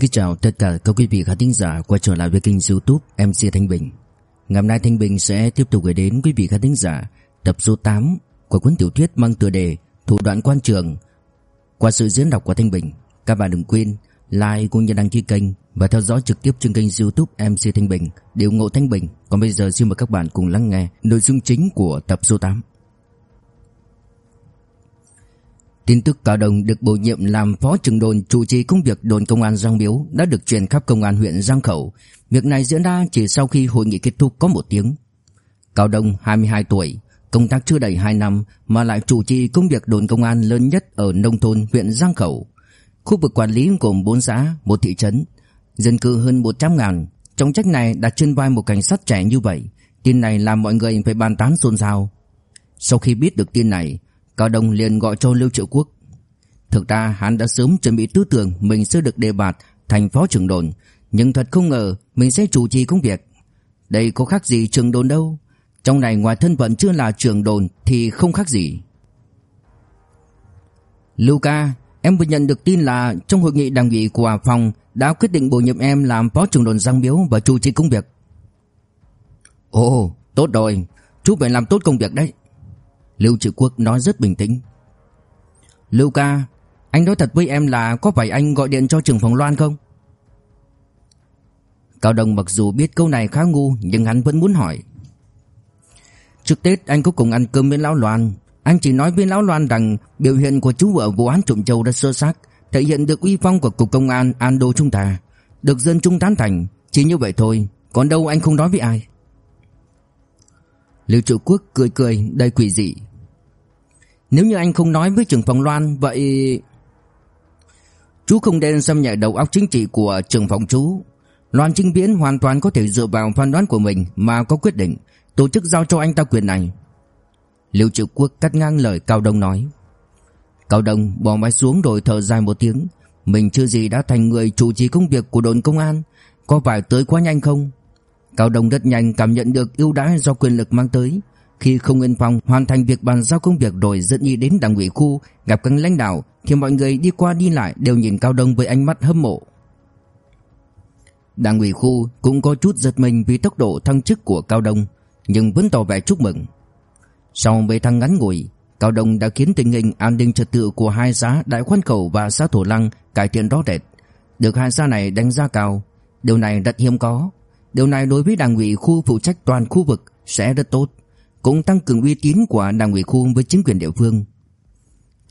Xin chào tất cả các quý vị khán thính giả quay trở lại với kênh youtube MC Thanh Bình. Ngày hôm nay Thanh Bình sẽ tiếp tục gửi đến quý vị khán thính giả tập số 8 của cuốn tiểu thuyết mang tựa đề Thủ đoạn quan trường. Qua sự diễn đọc của Thanh Bình, Các bạn đừng quên like cũng như đăng ký kênh và theo dõi trực tiếp trên kênh youtube MC Thanh Bình. Để ủng hộ Thanh Bình, Còn bây giờ xin mời các bạn cùng lắng nghe nội dung chính của tập số 8 Tin tức Cao Đồng được bổ nhiệm làm phó trưởng đồn chủ trì công việc đồn công an Giang Biếu đã được truyền khắp công an huyện Giang Khẩu. Việc này diễn ra chỉ sau khi hội nghị kết thúc có một tiếng. Cao Đông 22 tuổi, công tác chưa đầy 2 năm mà lại chủ trì công việc đồn công an lớn nhất ở nông thôn huyện Giang Khẩu. Khu vực quản lý gồm 4 xã, một thị trấn, dân cư hơn 100 ngàn. Trong trách này đặt trên vai một cảnh sát trẻ như vậy, tin này làm mọi người phải bàn tán xôn xao. Sau khi biết được tin này, Cao Đông liền gọi cho Lưu Triệu Quốc. Thực ra hắn đã sớm chuẩn bị tư tưởng mình sẽ được đề bạt thành phó trưởng đồn, nhưng thật không ngờ mình sẽ chủ trì công việc. Đây có khác gì trưởng đồn đâu, trong này ngoài thân phận chưa là trưởng đồn thì không khác gì. Lưu Ca, em vừa nhận được tin là trong hội nghị đảng ủy của phòng đã quyết định bổ nhiệm em làm phó trưởng đồn Giang Biếu và chủ trì công việc. Ồ, tốt rồi, chú phải làm tốt công việc đấy. Lưu Trị Quốc nói rất bình tĩnh. Lưu ca, anh nói thật với em là có phải anh gọi điện cho trưởng phòng Loan không? Cao Đồng mặc dù biết câu này khá ngu nhưng hắn vẫn muốn hỏi. Trước Tết anh có cùng ăn cơm với Lão Loan. Anh chỉ nói với Lão Loan rằng biểu hiện của chú ở vụ án trộm châu đã sơ xác, thể hiện được uy phong của Cục Công an An Đô chúng ta. Được dân chúng tán thành, chỉ như vậy thôi, còn đâu anh không nói với ai. Lưu Trụ Quốc cười cười đầy quỷ dị nếu như anh không nói với trưởng phòng Loan, Vậy Chú không nên xâm nhạy đầu óc chính trị của trưởng phòng chú. Loan Trinh Viễn hoàn toàn có thể dựa vào phán đoán của mình Mà có quyết định Tổ chức giao cho anh ta quyền này. Liêu Triệu Quốc cắt ngang lời Cao Đông nói. Cao Đông bỏ máy xuống rồi thở dài một tiếng. Mình chưa gì đã thành người chủ trì công việc của đồn công an. Có phải tới quá nhanh không? Cao Đông rất nhanh cảm nhận được ưu đãi do quyền lực mang tới khi không Nguyên Phong hoàn thành việc bàn giao công việc rồi dẫn đi đến đảng ủy khu gặp các lãnh đạo thì mọi người đi qua đi lại đều nhìn Cao Đông với ánh mắt hâm mộ. Đảng ủy khu cũng có chút giật mình vì tốc độ thăng chức của Cao Đông nhưng vẫn tỏ vẻ chúc mừng. Sau mấy tháng ngắn ngủi, Cao Đông đã khiến tình hình an ninh trật tự của hai xã Đại Khoan Khẩu và xã Thổ Lăng cải thiện rõ rệt. Được hai xã này đánh giá cao, điều này rất hiếm có. Điều này đối với đảng ủy khu phụ trách toàn khu vực sẽ rất tốt cũng tăng cường uy tín của đảng ủy khu với chính quyền địa phương.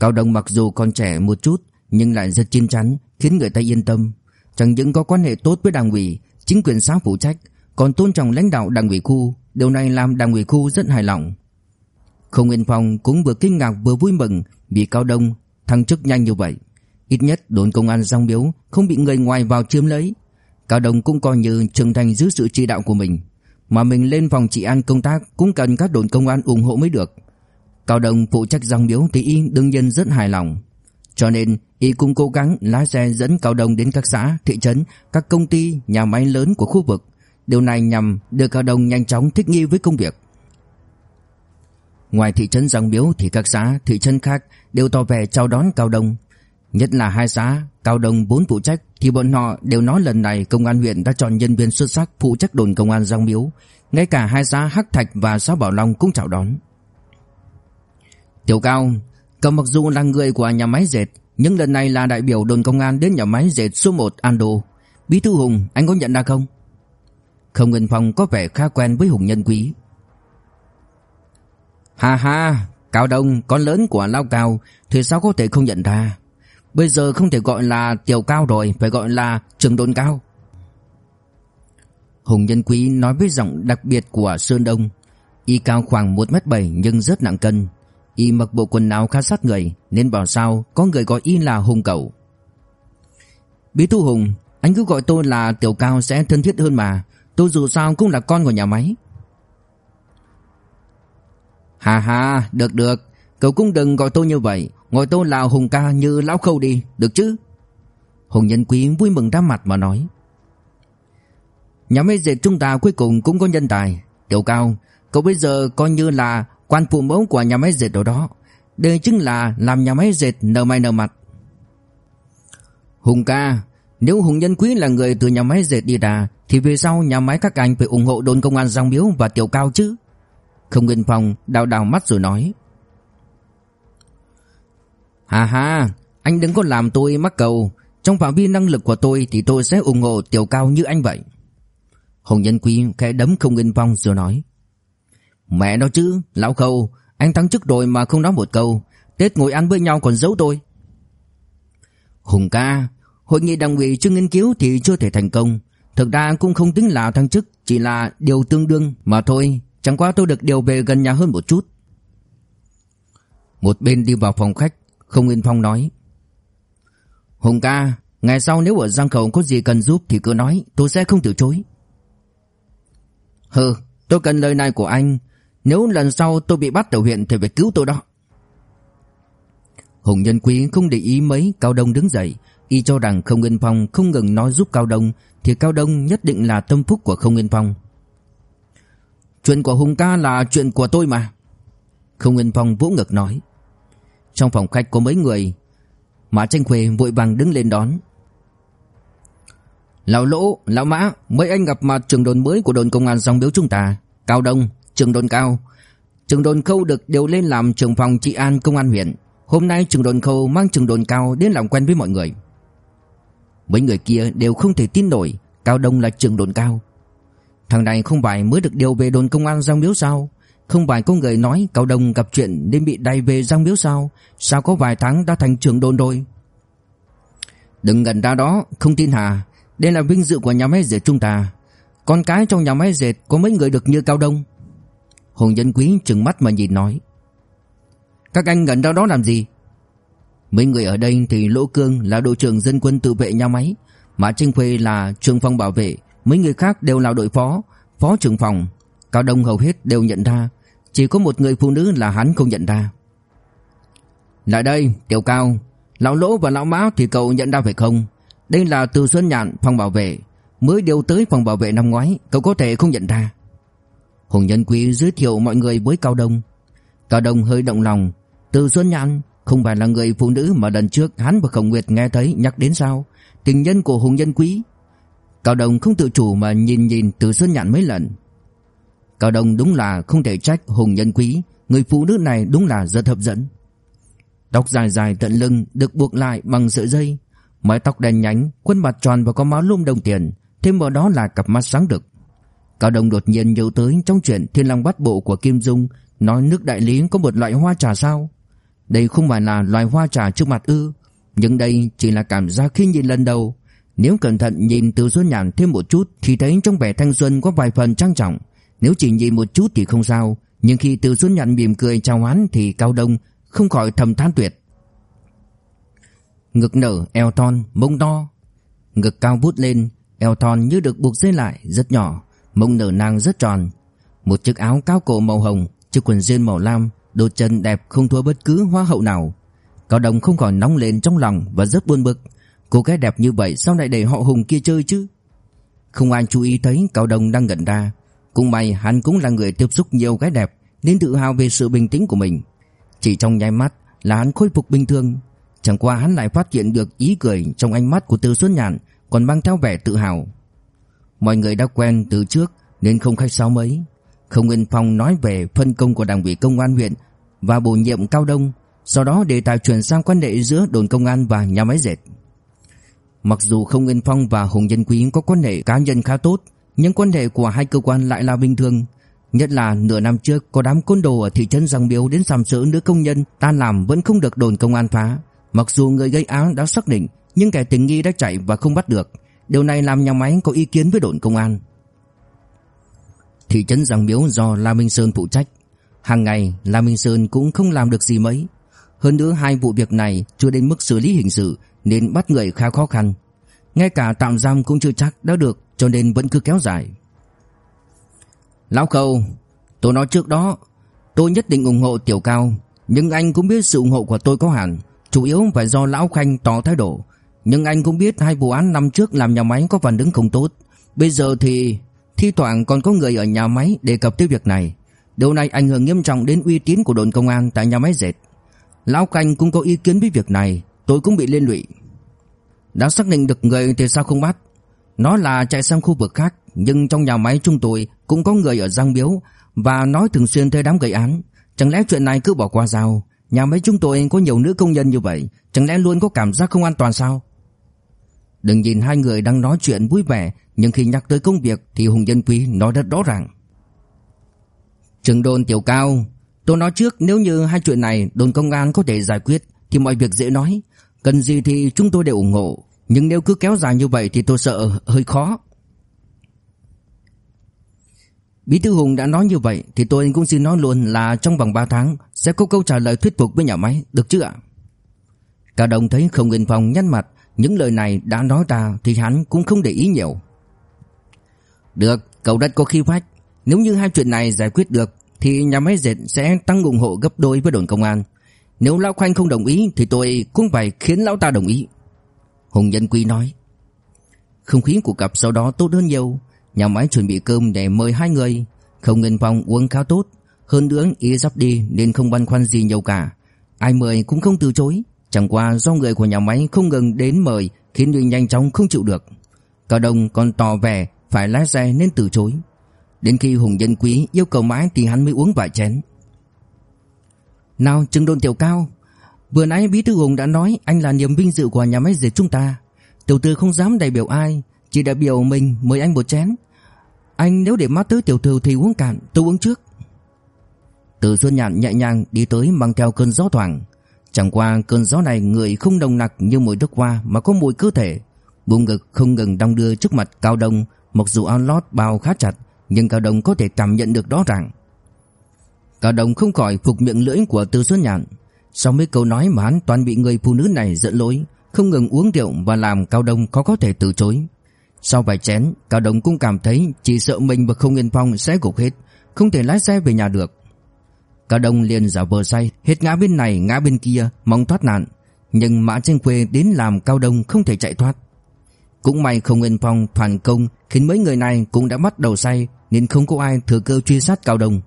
Cao Đông mặc dù còn trẻ một chút nhưng lại rất chín chắn, khiến người ta yên tâm. Chẳng những có quan hệ tốt với đảng ủy, chính quyền xã phụ trách, còn tôn trọng lãnh đạo đảng ủy khu, điều này làm đảng ủy khu rất hài lòng. Không Yên Phong cũng vừa kinh ngạc vừa vui mừng vì Cao Đông thăng chức nhanh như vậy. Ít nhất đồn công an Giang Biếu không bị người ngoài vào chiếm lấy. Cao Đông cũng coi như trưởng thành dưới sự chỉ đạo của mình. Mà mình lên phòng trị an công tác Cũng cần các đồn công an ủng hộ mới được. Cao Đồng phụ trách giang biếu Thì y đương nhiên rất hài lòng. Cho nên y cũng cố gắng lái xe dẫn Cao Đồng đến các xã, thị trấn Các công ty, nhà máy lớn của khu vực. Điều này nhằm đưa Cao Đồng nhanh chóng thích nghi với công việc. Ngoài thị trấn Giang Biếu thì các xã, thị trấn khác đều tỏ vẻ chào đón Cao Đông. Nhất là hai xã Cao Đông vốn phụ trách thì bọn họ đều nói lần này công an huyện đã chọn nhân viên xuất sắc phụ trách đồn công an Giang Miếu, ngay cả hai xã Hắc Thạch và xã Bảo Long cũng chào đón. Tiểu Cao, cậu mặc dù là người của nhà máy dệt, nhưng lần này là đại biểu đồn công an đến nhà máy dệt số 1 Ando. Bí thư Hùng, anh có nhận ra không? Không Nguyên Phong có vẻ khá quen với Hùng Nhân Quý. Ha ha, Cao Đông, con lớn của Lao Cao, thì sao có thể không nhận ra? Bây giờ không thể gọi là tiểu cao rồi, Phải gọi là trường đồn cao. Hùng Nhân Quý nói với giọng đặc biệt của Sơn Đông. Y cao khoảng 1m7 nhưng rất nặng cân. Y mặc bộ quần áo khá sát người, Nên bảo sao có người gọi Y là Hùng Cẩu. Bí thư Hùng, Anh cứ gọi tôi là Tiểu Cao sẽ thân thiết hơn mà. Tôi dù sao cũng là con của nhà máy. Hà hà được được. Cậu cũng đừng gọi tôi như vậy ngồi tôi là Hùng ca như lão khâu đi, Được chứ? Hùng nhân quý vui mừng ra mặt mà nói. Nhà máy dệt chúng ta cuối cùng cũng có nhân tài. Tiểu cao, Cậu bây giờ coi như là quan phụ mẫu của nhà máy dệt ở đó. Đây chính là làm nhà máy dệt nở mày nở mặt. Hùng ca, Nếu Hùng Nhân Quý là người từ nhà máy dệt đi ra, Thì về sau nhà máy các anh phải ủng hộ đồn công an Giang Miếu và Tiểu Cao chứ? Không Nguyên Phong đào đào mắt rồi nói. Hà hà Anh đừng có làm tôi mắc cầu. Trong phạm vi năng lực của tôi Thì tôi sẽ ủng hộ Tiểu Cao như anh vậy. Hồng Nhân Quý khẽ đấm Không yên Phong rồi nói. Mẹ nó chứ, Lão Khâu, Anh thắng chức rồi mà không nói một câu. Tết ngồi ăn với nhau còn giấu tôi. Hùng ca, Hội nghị đảng ủy chưa nghiên cứu thì chưa thể thành công. Thực ra cũng không tính là thăng chức, Chỉ là điều tương đương mà thôi. Chẳng qua tôi được điều về gần nhà hơn một chút. Một bên đi vào phòng khách không Nguyên Phong nói. Hùng ca, Ngày sau nếu ở Giang Khẩu có gì cần giúp Thì cứ nói, tôi sẽ không từ chối. Hừ, tôi cần lời này của anh. Nếu lần sau tôi bị bắt ở huyện Thì phải cứu tôi đó. Hùng Nhân Quý không để ý mấy, Cao Đông đứng dậy, Y cho rằng Không Nguyên Phong không ngừng nói giúp Cao Đông, Thì Cao Đông nhất định là tâm phúc của Không Nguyên Phong. Chuyện của Hùng ca là chuyện của tôi mà. Không Nguyên Phong vỗ ngực nói. Trong phòng khách có mấy người. Mã Tranh Khuê vội vàng đứng lên đón. Lão Lỗ, Lão Mã Mấy anh gặp mặt trường đồn mới của đồn công an dòng biếu chúng ta. Cao Đông, trường đồn cao. Trường đồn khâu được điều lên làm trưởng phòng trị an công an huyện. Hôm nay trường đồn khâu mang trường đồn cao đến làm quen với mọi người. Mấy người kia đều không thể tin nổi Cao Đông là trường đồn cao. Thằng này không phải mới được điều về đồn công an dòng biếu sao? Không phải có người nói Cao Đông gặp chuyện nên bị đày về Giang Miếu sao? Sao có vài tháng đã thành trưởng đồn rồi? Đừng gần ra đó Không tin hả? Đây là vinh dự của nhà máy dệt chúng ta. Con cái trong nhà máy dệt có mấy người được như Cao Đông Hùng Nhân Quý trừng mắt mà nhìn nói. Các anh gần ra đó làm gì? Mấy người ở đây thì Lỗ Cương là đội trưởng dân quân tự vệ nhà máy, Mã Trinh Khuê là trưởng phòng bảo vệ, mấy người khác đều là đội phó, phó trưởng phòng. Cao Đông hầu hết đều nhận ra, chỉ có một người phụ nữ là hắn không nhận ra. Lại đây, Tiểu Cao, lão Lỗ và lão Mã thì cậu nhận ra phải không? Đây là Từ Xuân Nhạn, phòng bảo vệ, mới điều tới phòng bảo vệ năm ngoái, cậu có thể không nhận ra. Hùng Nhân Quý giới thiệu mọi người với Cao Đông. Cao Đông hơi động lòng, Từ Xuân Nhạn không phải là người phụ nữ mà lần trước hắn và Khổng Nguyệt nghe thấy nhắc đến sao Tình nhân của Hùng Nhân Quý Cao Đồng không tự chủ mà nhìn nhìn từ Xuân Nhạn mấy lần Cao Đồng đúng là không thể trách Hùng Nhân Quý. Người phụ nữ này đúng là rất hấp dẫn. Tóc dài dài tận lưng được buộc lại bằng sợi dây. Mái tóc đen nhánh, Khuôn mặt tròn và có máu lum đồng tiền. Thêm vào đó là cặp mắt sáng rực. Cao Đồng đột nhiên nhớ tới trong chuyện Thiên Long Bát Bộ của Kim Dung, Nói nước đại lý có một loại hoa trà sao? Đây không phải là loài hoa trà trước mặt ư, Nhưng đây chỉ là cảm giác khi nhìn lần đầu. Nếu cẩn thận nhìn từ xuân nhàn thêm một chút Thì thấy trong vẻ thanh xuân có vài phần trang trọng. Nếu chỉ nhìn một chút thì không sao. Nhưng khi từ xuân Nhạn mỉm cười chào hắn Thì cao đông không khỏi thầm than tuyệt. Ngực nở eo thon, mông to. Ngực cao vút lên, Eo thon như được buộc dây lại, rất nhỏ. Mông nở nang rất tròn. Một chiếc áo cao cổ màu hồng, Chiếc quần jean màu lam, Đôi chân đẹp không thua bất cứ hoa hậu nào. Cao đông không khỏi nóng lên trong lòng Và rất buồn bực. Cô gái đẹp như vậy sao lại để họ hùng kia chơi chứ? Không ai chú ý thấy Cao đông đang gần ra. Cũng may hắn cũng là người tiếp xúc nhiều gái đẹp Nên tự hào về sự bình tĩnh của mình. Chỉ trong nháy mắt là hắn khôi phục bình thường. Chẳng qua hắn lại phát hiện được ý cười Trong ánh mắt của Từ Xuân Nhàn Còn mang theo vẻ tự hào. Mọi người đã quen từ trước Nên không khách sáo mấy. Không Nguyên Phong nói về phân công của Đảng ủy Công an huyện và bổ nhiệm Cao Đông, sau đó đề tài chuyển sang quan hệ giữa đồn công an và nhà máy dệt. Mặc dù Không Nguyên Phong và Hùng Nhân Quý có quan hệ cá nhân khá tốt, những quan hệ của hai cơ quan lại là bình thường. Nhất là nửa năm trước có đám côn đồ ở thị trấn Giang Biếu đến sàm sỡ nữ công nhân tan làm vẫn không được đồn công an phá. Mặc dù người gây án đã xác định, nhưng kẻ tình nghi đã chạy và không bắt được. Điều này làm nhà máy có ý kiến với đồn công an. Thị trấn Giang biếu do La Minh Sơn phụ trách. Hàng ngày La Minh Sơn cũng không làm được gì mấy. Hơn nữa hai vụ việc này chưa đến mức xử lý hình sự nên bắt người khá khó khăn. Ngay cả tạm giam cũng chưa chắc đã được cho nên vẫn cứ kéo dài. Lão Khâu, tôi nói trước đó, tôi nhất định ủng hộ Tiểu Cao, nhưng anh cũng biết sự ủng hộ của tôi có hạn, chủ yếu phải do Lão Khanh tỏ thái độ. Nhưng anh cũng biết hai vụ án năm trước làm nhà máy có phản ứng không tốt. Bây giờ thì Thi thoảng còn có người ở nhà máy đề cập tới việc này Điều này ảnh hưởng nghiêm trọng đến uy tín của đồn công an tại nhà máy dệt Lão Canh cũng có ý kiến với việc này Tôi cũng bị liên lụy Đã xác định được người thì sao không bắt nó là chạy sang khu vực khác, Nhưng trong nhà máy chúng tôi Cũng có người ở Giang Biếu Và nói thường xuyên thuê đám gây án. Chẳng lẽ chuyện này cứ bỏ qua sao? Nhà máy chúng tôi có nhiều nữ công nhân như vậy, Chẳng lẽ luôn có cảm giác không an toàn sao? Đừng nhìn hai người đang nói chuyện vui vẻ, Nhưng khi nhắc tới công việc Thì Hùng Dân Quý nói rất rõ ràng. Trường đồn tiểu cao, Tôi nói trước nếu như hai chuyện này Đồn công an có thể giải quyết Thì mọi việc dễ nói. Cần gì thì chúng tôi đều ủng hộ. Nhưng nếu cứ kéo dài như vậy Thì tôi sợ hơi khó. Bí thư Hùng đã nói như vậy Thì tôi cũng xin nói luôn là trong vòng 3 tháng Sẽ có câu trả lời thuyết phục với nhà máy, Được chứ ạ? Cả đồng thấy không yên phòng nhăn mặt, Những lời này đã nói ra Thì hắn cũng không để ý nhiều. Được, cậu đất có khi phách. Nếu như hai chuyện này giải quyết được, Thì nhà máy dệt sẽ tăng ủng hộ gấp đôi với đồn công an. Nếu Lão Khoanh không đồng ý Thì tôi cũng phải khiến Lão ta đồng ý. Hùng Nhân Quy nói, Không khí của cặp sau đó tốt hơn nhiều. Nhà máy chuẩn bị cơm để mời hai người. Không Ngân Phong uống khá tốt. Hơn nữa ý sắp đi nên không băn khoăn gì nhiều cả. Ai mời cũng không từ chối. Chẳng qua do người của nhà máy không ngừng đến mời Khiến Duy nhanh chóng không chịu được. Cao Đông còn tỏ vẻ phải lái xe nên từ chối. Đến khi Hùng Dân Quý yêu cầu mãi thì hắn mới uống vài chén. Nào Trừng Đôn Tiểu Cao. Vừa nãy Bí Thư Hùng đã nói anh là niềm vinh dự của nhà máy dệt chúng ta. Tiểu tư không dám đại biểu ai, chỉ đại biểu mình mời anh một chén. Anh nếu để mắt tới tiểu thư thì uống cạn, Tôi uống trước. Từ Xuân Nhạn nhẹ nhàng đi tới mang theo cơn gió thoảng. Chẳng qua cơn gió này người không đồng nặc như mùi nước hoa Mà có mùi cơ thể. Bụng ngực không ngừng đong đưa trước mặt Cao Đông, Mặc dù áo lót bao khá chặt, Nhưng Cao Đông có thể cảm nhận được rõ ràng. Cao Đông không khỏi phục miệng lưỡi của Từ Xuân Nhạn. Sau mấy câu nói mà hắn toàn bị người phụ nữ này dẫn lối Không ngừng uống rượu và làm Cao Đông khó có thể từ chối sau vài chén, Cao Đồng cũng cảm thấy chỉ sợ mình và Không Yên Phong sẽ gục hết, không thể lái xe về nhà được. Cao Đông liền giả vờ say, hết ngã bên này ngã bên kia, mong thoát nạn, nhưng Mã trên Quê đến làm Cao Đông không thể chạy thoát. Cũng may Không Yên Phong phản công khiến mấy người này cũng đã bắt đầu say nên không có ai thừa cơ truy sát Cao Đông.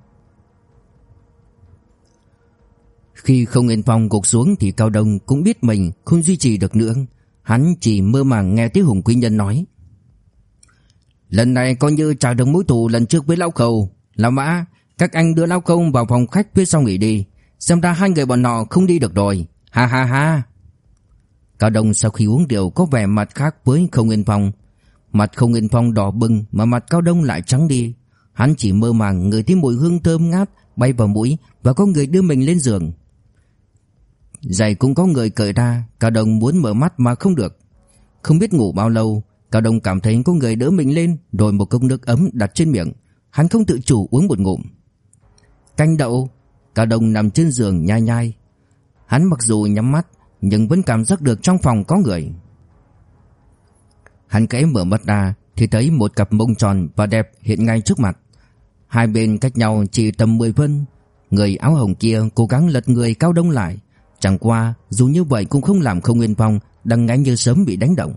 Khi Không Yên Phong gục xuống thì Cao Đông cũng biết mình không duy trì được nữa, hắn chỉ mơ màng nghe tiếng Hùng Quý Nhân nói. Lần này coi như trả được mối thù lần trước với Lão Khâu. Lão Mã Các anh đưa Lão Khâu vào phòng khách phía sau nghỉ đi. Xem ra hai người bọn họ không đi được rồi. Ha ha ha. Cao Đông sau khi uống rượu có vẻ mặt khác với Không Yên Phong. Mặt Không Yên Phong đỏ bừng Mà mặt Cao Đông lại trắng đi. Hắn chỉ mơ màng người thấy mùi hương thơm ngát Bay vào mũi Và có người đưa mình lên giường. Giày cũng có người cởi ra Cao Đông muốn mở mắt mà không được. Không biết ngủ bao lâu Cao Đông cảm thấy có người đỡ mình lên, Rồi một cốc nước ấm đặt trên miệng. Hắn không tự chủ uống một ngụm. Canh đậu Cao Đông nằm trên giường nhai nhai. Hắn mặc dù nhắm mắt, Nhưng vẫn cảm giác được trong phòng có người. Hắn kẽ mở mắt ra, Thì thấy một cặp mông tròn và đẹp hiện ngay trước mặt. Hai bên cách nhau chỉ tầm 10 phân. Người áo hồng kia cố gắng lật người Cao Đông lại. Chẳng qua, dù như vậy cũng không làm không yên phong Đang ngáy như sớm bị đánh động.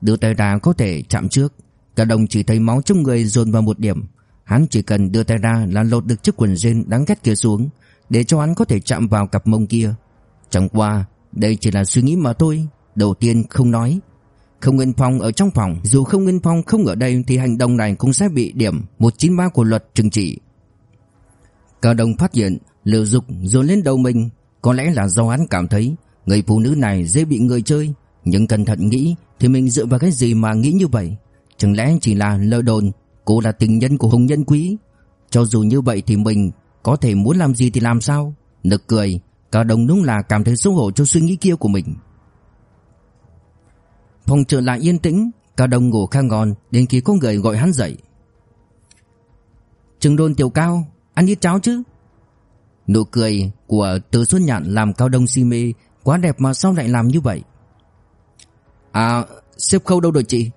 Đưa tay ra có thể chạm trước, Cả đồng chỉ thấy máu trong người dồn vào một điểm. Hắn chỉ cần đưa tay ra là lột được chiếc quần jean đáng ghét kia xuống, Để cho hắn có thể chạm vào cặp mông kia. Chẳng qua, Đây chỉ là suy nghĩ mà thôi, Đầu tiên không nói. Không Nguyên Phong ở trong phòng, Dù không Nguyên Phong không ở đây Thì hành động này cũng sẽ bị điểm 193 của luật trừng trị. Cả đồng phát hiện Lừa dục dồn lên đầu mình có lẽ là do hắn cảm thấy Người phụ nữ này dễ bị người chơi. Nhưng cẩn thận nghĩ thì mình dựa vào cái gì mà nghĩ như vậy? Chẳng lẽ chỉ là lơ đồn, Cô là tình nhân của Hùng Nhân Quý? Cho dù như vậy thì mình Có thể muốn làm gì thì làm sao? Nực cười, Cả đồng đúng là cảm thấy xấu hổ cho suy nghĩ kia của mình. Phòng trở lại yên tĩnh, Cả đồng ngủ khang ngon Đến khi có người gọi hắn dậy. Trừng đôn tiểu cao, Ăn ít cháo chứ? Nụ cười của từ Xuân Nhạn làm cao đông si mê, Quá đẹp mà sao lại làm như vậy? À xếp khâu đâu rồi chị?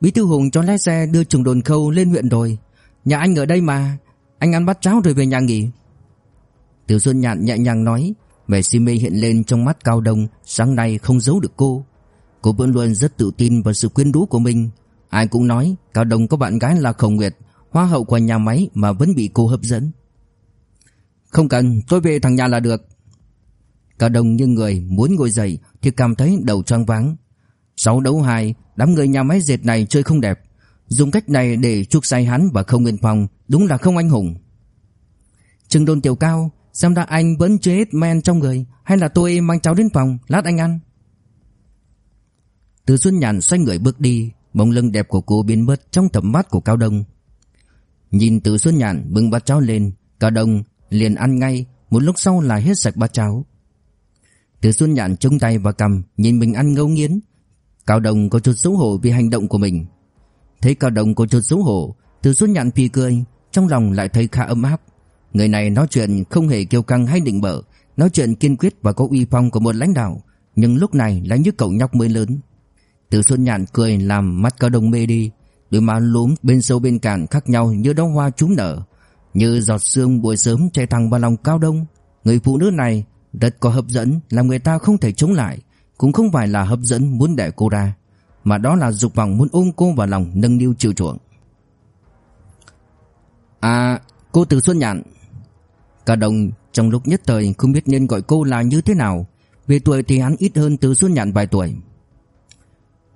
Bí thư Hùng cho lái xe đưa trường đồn khâu lên huyện rồi. Nhà anh ở đây mà, Anh ăn bát cháo rồi về nhà nghỉ. Từ Xuân Nhạn nhẹ nhàng nói, Vẻ si mê hiện lên trong mắt Cao Đông, Sáng nay không giấu được cô. Cô vẫn luôn rất tự tin vào sự quyến rũ của mình. Ai cũng nói, Cao Đông có bạn gái là Khổng Nguyệt, Hoa hậu của nhà máy mà vẫn bị cô hấp dẫn. Không cần tôi về thằng nhà là được Cao Đông như người muốn ngồi dậy thì cảm thấy đầu choáng váng. Sáu đấu hai, đám người nhà máy dệt này chơi không đẹp. Dùng cách này để chuốc say hắn và không nguyên phòng đúng là không anh hùng. Trừng đồn tiểu cao, xem ra anh vẫn chưa hết men trong người hay là tôi mang cháu đến phòng, lát anh ăn. Từ Xuân Nhàn xoay người bước đi, bóng lưng đẹp của cô biến mất trong tầm mắt của Cao Đông. Nhìn Từ Xuân Nhàn bưng bát cháo lên, Cao Đông liền ăn ngay, một lúc sau là hết sạch bát cháo. Từ Xuân Nhàn chống tay vào cầm, nhìn mình ăn ngấu nghiến. Cao đồng có chút xấu hổ vì hành động của mình. Thấy Cao đồng có chút xấu hổ, Từ Xuân Nhàn phì cười, trong lòng lại thấy khá ấm áp. Người này nói chuyện không hề kiêu căng hay định bợ, nói chuyện kiên quyết và có uy phong của một lãnh đạo, nhưng lúc này lại như cậu nhóc mới lớn. Từ Xuân Nhạn cười làm mắt Cao đồng mê đi, đôi má lúm bên sâu bên cạn khác nhau như đóa hoa trúng nở, như giọt sương buổi sớm chạy thẳng vào lòng Cao Đông. Người phụ nữ này rất có hấp dẫn, làm người ta không thể chống lại, cũng không phải là hấp dẫn muốn đẻ cô ra, mà đó là dục vọng muốn ôm cô vào lòng nâng niu chiều chuộng. À, cô Từ Xuân Nhạn. Cao Đông trong lúc nhất thời không biết nên gọi cô là như thế nào, về tuổi thì hắn ít hơn Từ Xuân Nhạn vài tuổi.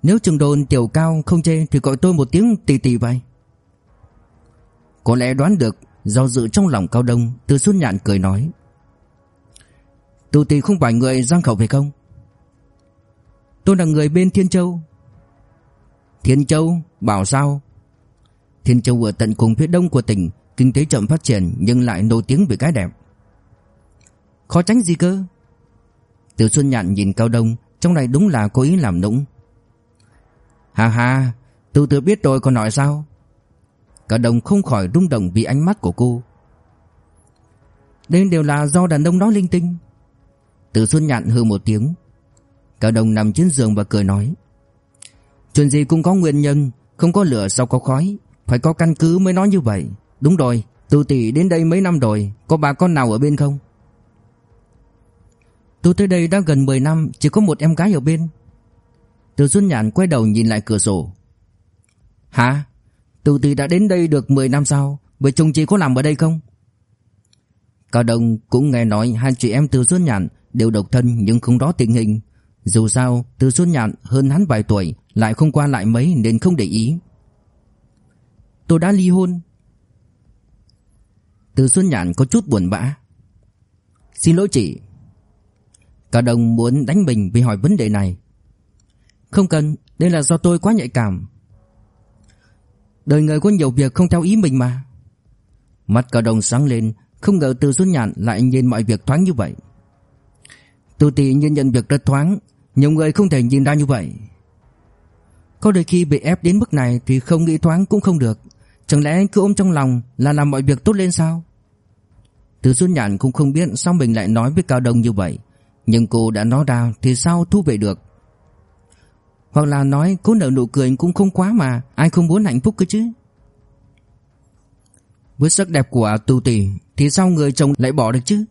Nếu trường đồn tiểu cao không chê Thì gọi tôi một tiếng tỷ tỷ vậy Có lẽ đoán được Do dự trong lòng cao đông Từ Xuân Nhạn cười nói. Tù tỷ không phải người giang khẩu phải không? Tôi là người bên Thiên Châu. Thiên Châu Bảo sao? Thiên Châu ở tận cùng phía đông của tỉnh Kinh tế chậm phát triển Nhưng lại nổi tiếng về cái đẹp. Khó tránh gì cơ? Từ Xuân Nhạn nhìn Cao Đông Trong này đúng là cố ý làm nũng. Hà hà, từ từ biết rồi còn nói sao? Cả đồng không khỏi rung động vì ánh mắt của cô. Đây đều là do đàn ông nói linh tinh. Từ Xuân Nhạn hừ một tiếng. Cả đồng nằm trên giường và cười nói. Chuyện gì cũng có nguyên nhân, không có lửa sao có khói, phải có căn cứ mới nói như vậy. Đúng rồi, từ tỷ đến đây mấy năm rồi, có bà con nào ở bên không? Tôi tới đây đã gần 10 năm, chỉ có một em gái ở bên. Từ Xuân Nhàn quay đầu nhìn lại cửa sổ. Hả? Từ từ đã đến đây được 10 năm sau, vậy chồng chị có làm ở đây không? Cao Đông cũng nghe nói hai chị em Từ Xuân Nhàn đều độc thân nhưng không rõ tình hình. Dù sao, Từ Xuân Nhàn hơn hắn vài tuổi, lại không qua lại mấy nên không để ý. Tôi đã ly hôn. Từ Xuân Nhàn có chút buồn bã. Xin lỗi chị. Cao Đông muốn đánh mình vì hỏi vấn đề này. Không cần, đây là do tôi quá nhạy cảm. Đời người có nhiều việc không theo ý mình mà. Mắt cả đồng sáng lên, không ngờ Từ Xuân Nhạn lại nhìn mọi việc thoáng như vậy. Từ tỷ nhìn nhận việc rất thoáng, nhiều người không thể nhìn ra như vậy. Có đôi khi bị ép đến mức này thì không nghĩ thoáng cũng không được. Chẳng lẽ cứ ôm trong lòng là làm mọi việc tốt lên sao? Từ Xuân Nhạn cũng không biết sao mình lại nói với Cao đồng như vậy. Nhưng cô đã nói ra thì sao thu về được. Hoặc là nói, cố nở nụ cười cũng không quá mà, Ai không muốn hạnh phúc cơ chứ? Với sắc đẹp của tu tỷ, Thì sao người chồng lại bỏ được chứ?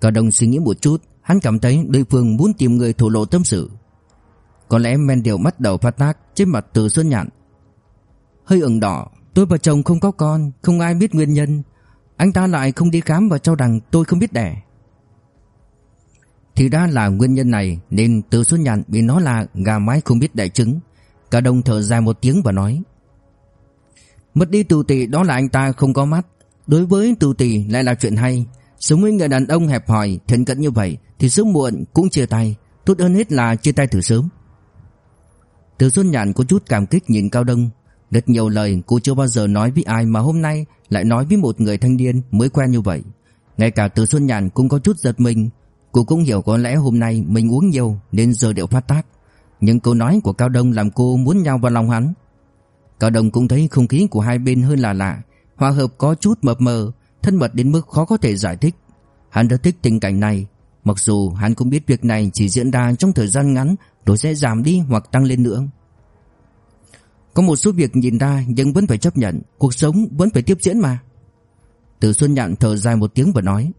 Cả đồng suy nghĩ một chút, Hắn cảm thấy đối phương muốn tìm người thổ lộ tâm sự. Có lẽ men điều bắt đầu phát tác Trên mặt từ Xuân Nhạn. Hơi ửng đỏ, Tôi và chồng không có con, Không ai biết nguyên nhân. Anh ta lại không đi khám và cho rằng tôi không biết đẻ thì ra là nguyên nhân này nên từ Xuân Nhàn bị nó là gà mái không biết đại trứng. Cả đồng thở dài một tiếng và nói. Mất đi tù tỷ đó là anh ta không có mắt. Đối với tù tỷ lại là chuyện hay. Sống với người đàn ông hẹp hòi, thân cận như vậy thì sớm muộn cũng chia tay. Tốt hơn hết là chia tay từ sớm. Từ Xuân Nhàn có chút cảm kích nhìn Cao Đông. Rất nhiều lời cô chưa bao giờ nói với ai mà hôm nay lại nói với một người thanh niên mới quen như vậy. Ngay cả Từ Xuân Nhàn cũng có chút giật mình Cô cũng hiểu có lẽ hôm nay mình uống nhiều nên giờ điệu phát tác. Nhưng câu nói của Cao Đông làm cô muốn nhau vào lòng hắn. Cao Đông cũng thấy không khí của hai bên hơi là lạ, hòa hợp có chút mập mờ, thân mật đến mức khó có thể giải thích. Hắn rất thích tình cảnh này, mặc dù hắn cũng biết việc này chỉ diễn ra trong thời gian ngắn rồi sẽ giảm đi hoặc tăng lên nữa. Có một số việc nhìn ra nhưng vẫn phải chấp nhận, cuộc sống vẫn phải tiếp diễn mà. Từ Xuân Nhạn thở dài một tiếng và nói.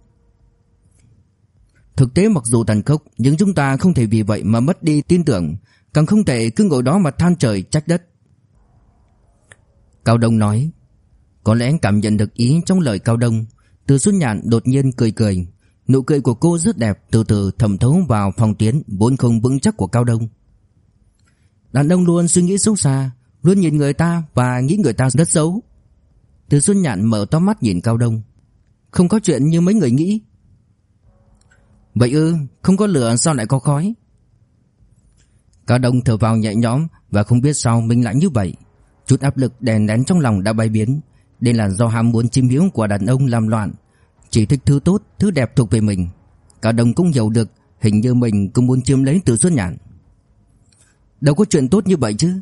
Thực tế mặc dù tàn khốc nhưng chúng ta không thể vì vậy mà mất đi tin tưởng, càng không thể cứ ngồi đó mà than trời trách đất. Cao Đông nói, có lẽ cảm nhận được ý trong lời Cao Đông, Từ Xuân Nhạn đột nhiên cười cười, Nụ cười của cô rất đẹp Từ từ thẩm thấu vào phòng tiến Vốn không vững chắc của Cao Đông. Đàn ông luôn suy nghĩ xấu xa Luôn nhìn người ta và nghĩ người ta rất xấu. Từ Xuân Nhạn mở to mắt nhìn Cao Đông. Không có chuyện như mấy người nghĩ. Vậy ư Không có lửa sao lại có khói? Cao Đông thở vào nhẹ nhõm Và không biết sao mình lại như vậy. Chút áp lực đè nén trong lòng đã bay biến. Đây là do ham muốn chiếm hữu của đàn ông làm loạn. Chỉ thích thứ tốt, thứ đẹp thuộc về mình. Cao Đông cũng hiểu được Hình như mình cũng muốn chiếm lấy từ Xuân Nhạn. Đâu có chuyện tốt như vậy chứ?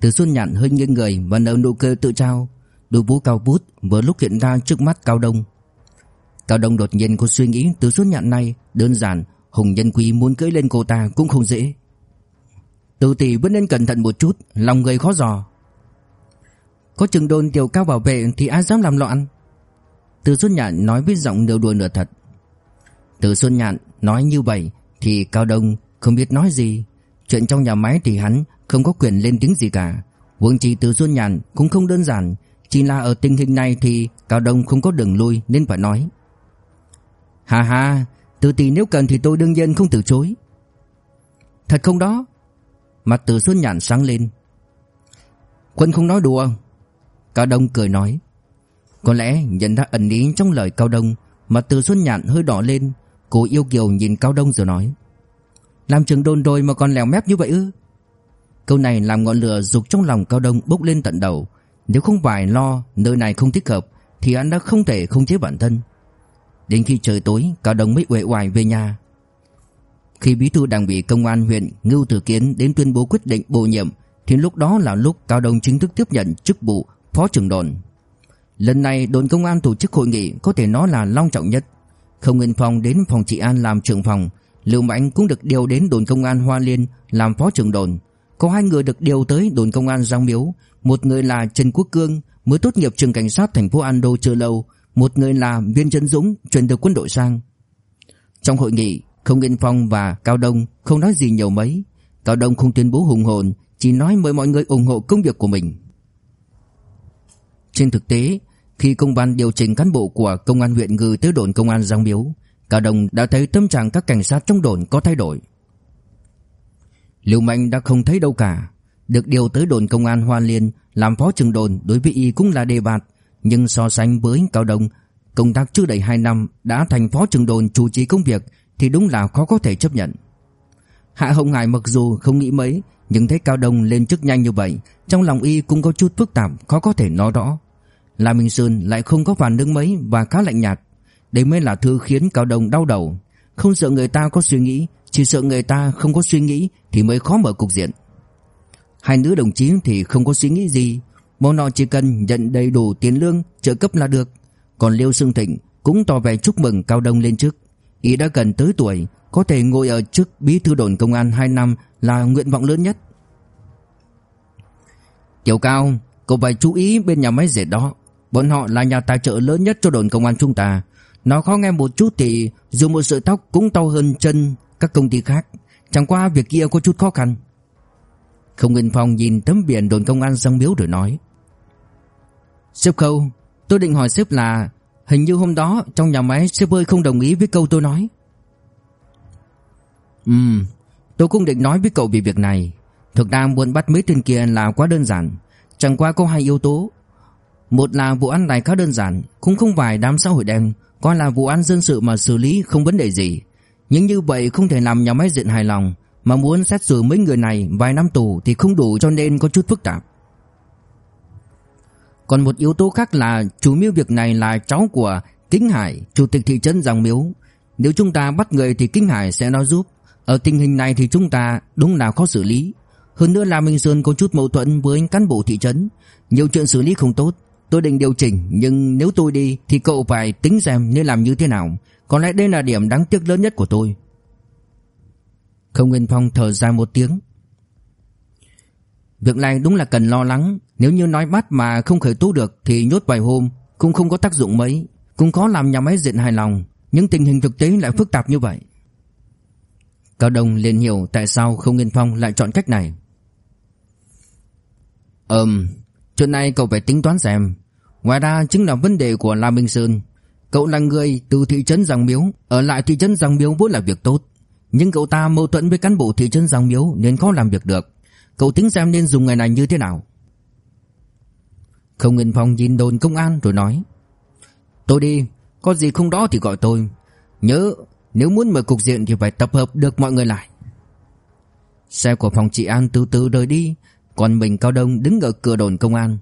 Từ Xuân Nhạn hơi nghiêng người Và nở nụ cười tự trao. Đôi vũ cao bút vừa lúc hiện ra trước mắt Cao Đông. Cao Đông đột nhiên có suy nghĩ Từ Xuân Nhạn này. Đơn giản, Hùng nhân quý muốn cưỡi lên cô ta cũng không dễ. Từ tỷ vẫn nên cẩn thận một chút, Lòng người khó dò. Có trường đồn tiểu cao bảo vệ Thì ai dám làm loạn? Từ Xuân Nhạn nói với giọng nửa đùa nửa thật. Từ Xuân Nhạn nói như vậy Thì Cao Đông không biết nói gì. Chuyện trong nhà máy thì hắn không có quyền lên tiếng gì cả. Vương chỉ từ Xuân Nhạn cũng không đơn giản. Chỉ là ở tình hình này thì Cao Đông không có đường lui nên phải nói. Ha ha, Từ tỷ nếu cần thì tôi đương nhiên không từ chối. Thật không đó? Mặt từ Xuân Nhàn sáng lên. Quân không nói đùa. Cao Đông cười nói. Có lẽ nhận ra ẩn ý trong lời Cao Đông Mặt từ Xuân Nhàn hơi đỏ lên Cô yêu kiều nhìn Cao Đông rồi nói. Làm trường đồn đồi mà còn lèo mép như vậy ư? Câu này làm ngọn lửa dục trong lòng Cao Đông bốc lên tận đầu. Nếu không phải lo nơi này không thích hợp Thì anh đã không thể không chế bản thân. Đến khi trời tối Cao đồng mới uể oải về nhà. Khi bí thư đảng ủy công an huyện Ngưu Tử Kiến đến tuyên bố quyết định bổ nhiệm Thì lúc đó là lúc Cao Đông chính thức tiếp nhận chức vụ phó trưởng đồn. Lần này đồn công an tổ chức hội nghị có thể nói là long trọng nhất. Không Nguyên Phong đến phòng trị an làm trưởng phòng Lưu Mạnh cũng được điều đến đồn công an Hoa Liên làm phó trưởng đồn. Có hai người được điều tới đồn công an Giang Miếu, một người là Trần Quốc Cương, mới tốt nghiệp trường cảnh sát thành phố An Đô chưa lâu, một người là Viên Trấn Dũng, chuyển từ quân đội sang. Trong hội nghị, Không Yên Phong và Cao Đông không nói gì nhiều mấy. Cao Đông không tuyên bố hùng hồn, chỉ nói mời mọi người ủng hộ công việc của mình. Trên thực tế, khi công văn điều chỉnh cán bộ của công an huyện gửi tới đồn công an Giang Miếu, Cao Đông đã thấy tâm trạng các cảnh sát trong đồn có thay đổi Lưu Mạnh đã không thấy đâu cả Được điều tới đồn công an Hoa Liên Làm phó trưởng đồn đối với y cũng là đề bạt nhưng so sánh với Cao Đông, Công tác chưa đầy 2 năm Đã thành phó trưởng đồn chủ trì công việc Thì đúng là khó có thể chấp nhận. Hạ Hồng Hải mặc dù không nghĩ mấy, Nhưng thấy Cao Đông lên chức nhanh như vậy, Trong lòng y cũng có chút phức tạp, Khó có thể nói rõ. La Minh Sơn lại không có phản ứng mấy Và khá lạnh nhạt. Đây mới là thứ khiến Cao Đông đau đầu. Không sợ người ta có suy nghĩ, Chỉ sợ người ta không có suy nghĩ Thì mới khó mở cục diện. Hai nữ đồng chí thì không có suy nghĩ gì Bọn họ chỉ cần nhận đầy đủ tiền lương, Trợ cấp là được Còn Liêu Sương Thịnh cũng tỏ vẻ chúc mừng Cao Đông lên chức Y đã gần tới tuổi, Có thể ngồi ở chức bí thư đồn công an 2 năm Là nguyện vọng lớn nhất Tiểu Cao, Cậu phải chú ý bên nhà máy dệt đó Bọn họ là nhà tài trợ lớn nhất cho đồn công an chúng ta nó khó nghe một chút thì dù một sợi tóc cũng to hơn chân các công ty khác. Chẳng qua việc kia có chút khó khăn. Không Nguyên Phong nhìn tấm biển đồn công an răng miếu rồi nói. Sếp Khâu, tôi định hỏi sếp là hình như hôm đó trong nhà máy sếp ơi không đồng ý với câu tôi nói. Ừm, tôi cũng định nói với cậu về việc này. Thực ra muốn bắt mấy tên kia là quá đơn giản. Chẳng qua có hai yếu tố. Một là vụ án này khá đơn giản, cũng không phải đám xã hội đen, Coi là vụ án dân sự mà xử lý không vấn đề gì Nhưng như vậy không thể làm nhà máy diện hài lòng Mà muốn xét xử mấy người này vài năm tù thì không đủ cho nên có chút phức tạp còn một yếu tố khác là chủ mưu việc này là cháu của Kính Hải, chủ tịch thị trấn Giang Miếu Nếu chúng ta bắt người thì Kính Hải sẽ nói giúp Ở tình hình này thì chúng ta đúng là khó xử lý Hơn nữa là Minh Sơn có chút mâu thuẫn với cán bộ thị trấn Nhiều chuyện xử lý không tốt Tôi định điều chỉnh nhưng nếu tôi đi thì cậu phải tính xem nên làm như thế nào. Có lẽ đây là điểm đáng tiếc lớn nhất của tôi. Không Nguyên Phong thở dài một tiếng. Việc này đúng là cần lo lắng. Nếu như nói bắt mà không khởi tố được thì nhốt vài hôm cũng không có tác dụng mấy. Cũng có làm nhà máy diện hài lòng. Nhưng tình hình thực tế lại phức tạp như vậy. Cao Đông liền hiểu tại sao không Nguyên Phong lại chọn cách này. Ừm, chuyện này cậu phải tính toán xem Ngoài ra chính là vấn đề của La Minh Sơn Cậu là người từ thị trấn Giang Miếu Ở lại thị trấn Giang Miếu vốn là việc tốt Nhưng cậu ta mâu thuẫn với cán bộ thị trấn Giang Miếu Nên khó làm việc được Cậu tính xem nên dùng ngày này như thế nào không Nguyên Phong nhìn đồn công an rồi nói, Tôi đi, Có gì không đó thì gọi tôi. Nhớ, nếu muốn mở cục diện thì phải tập hợp được mọi người lại. Xe của phòng trị an từ từ rời đi, Còn mình Cao Đông đứng ở cửa đồn công an.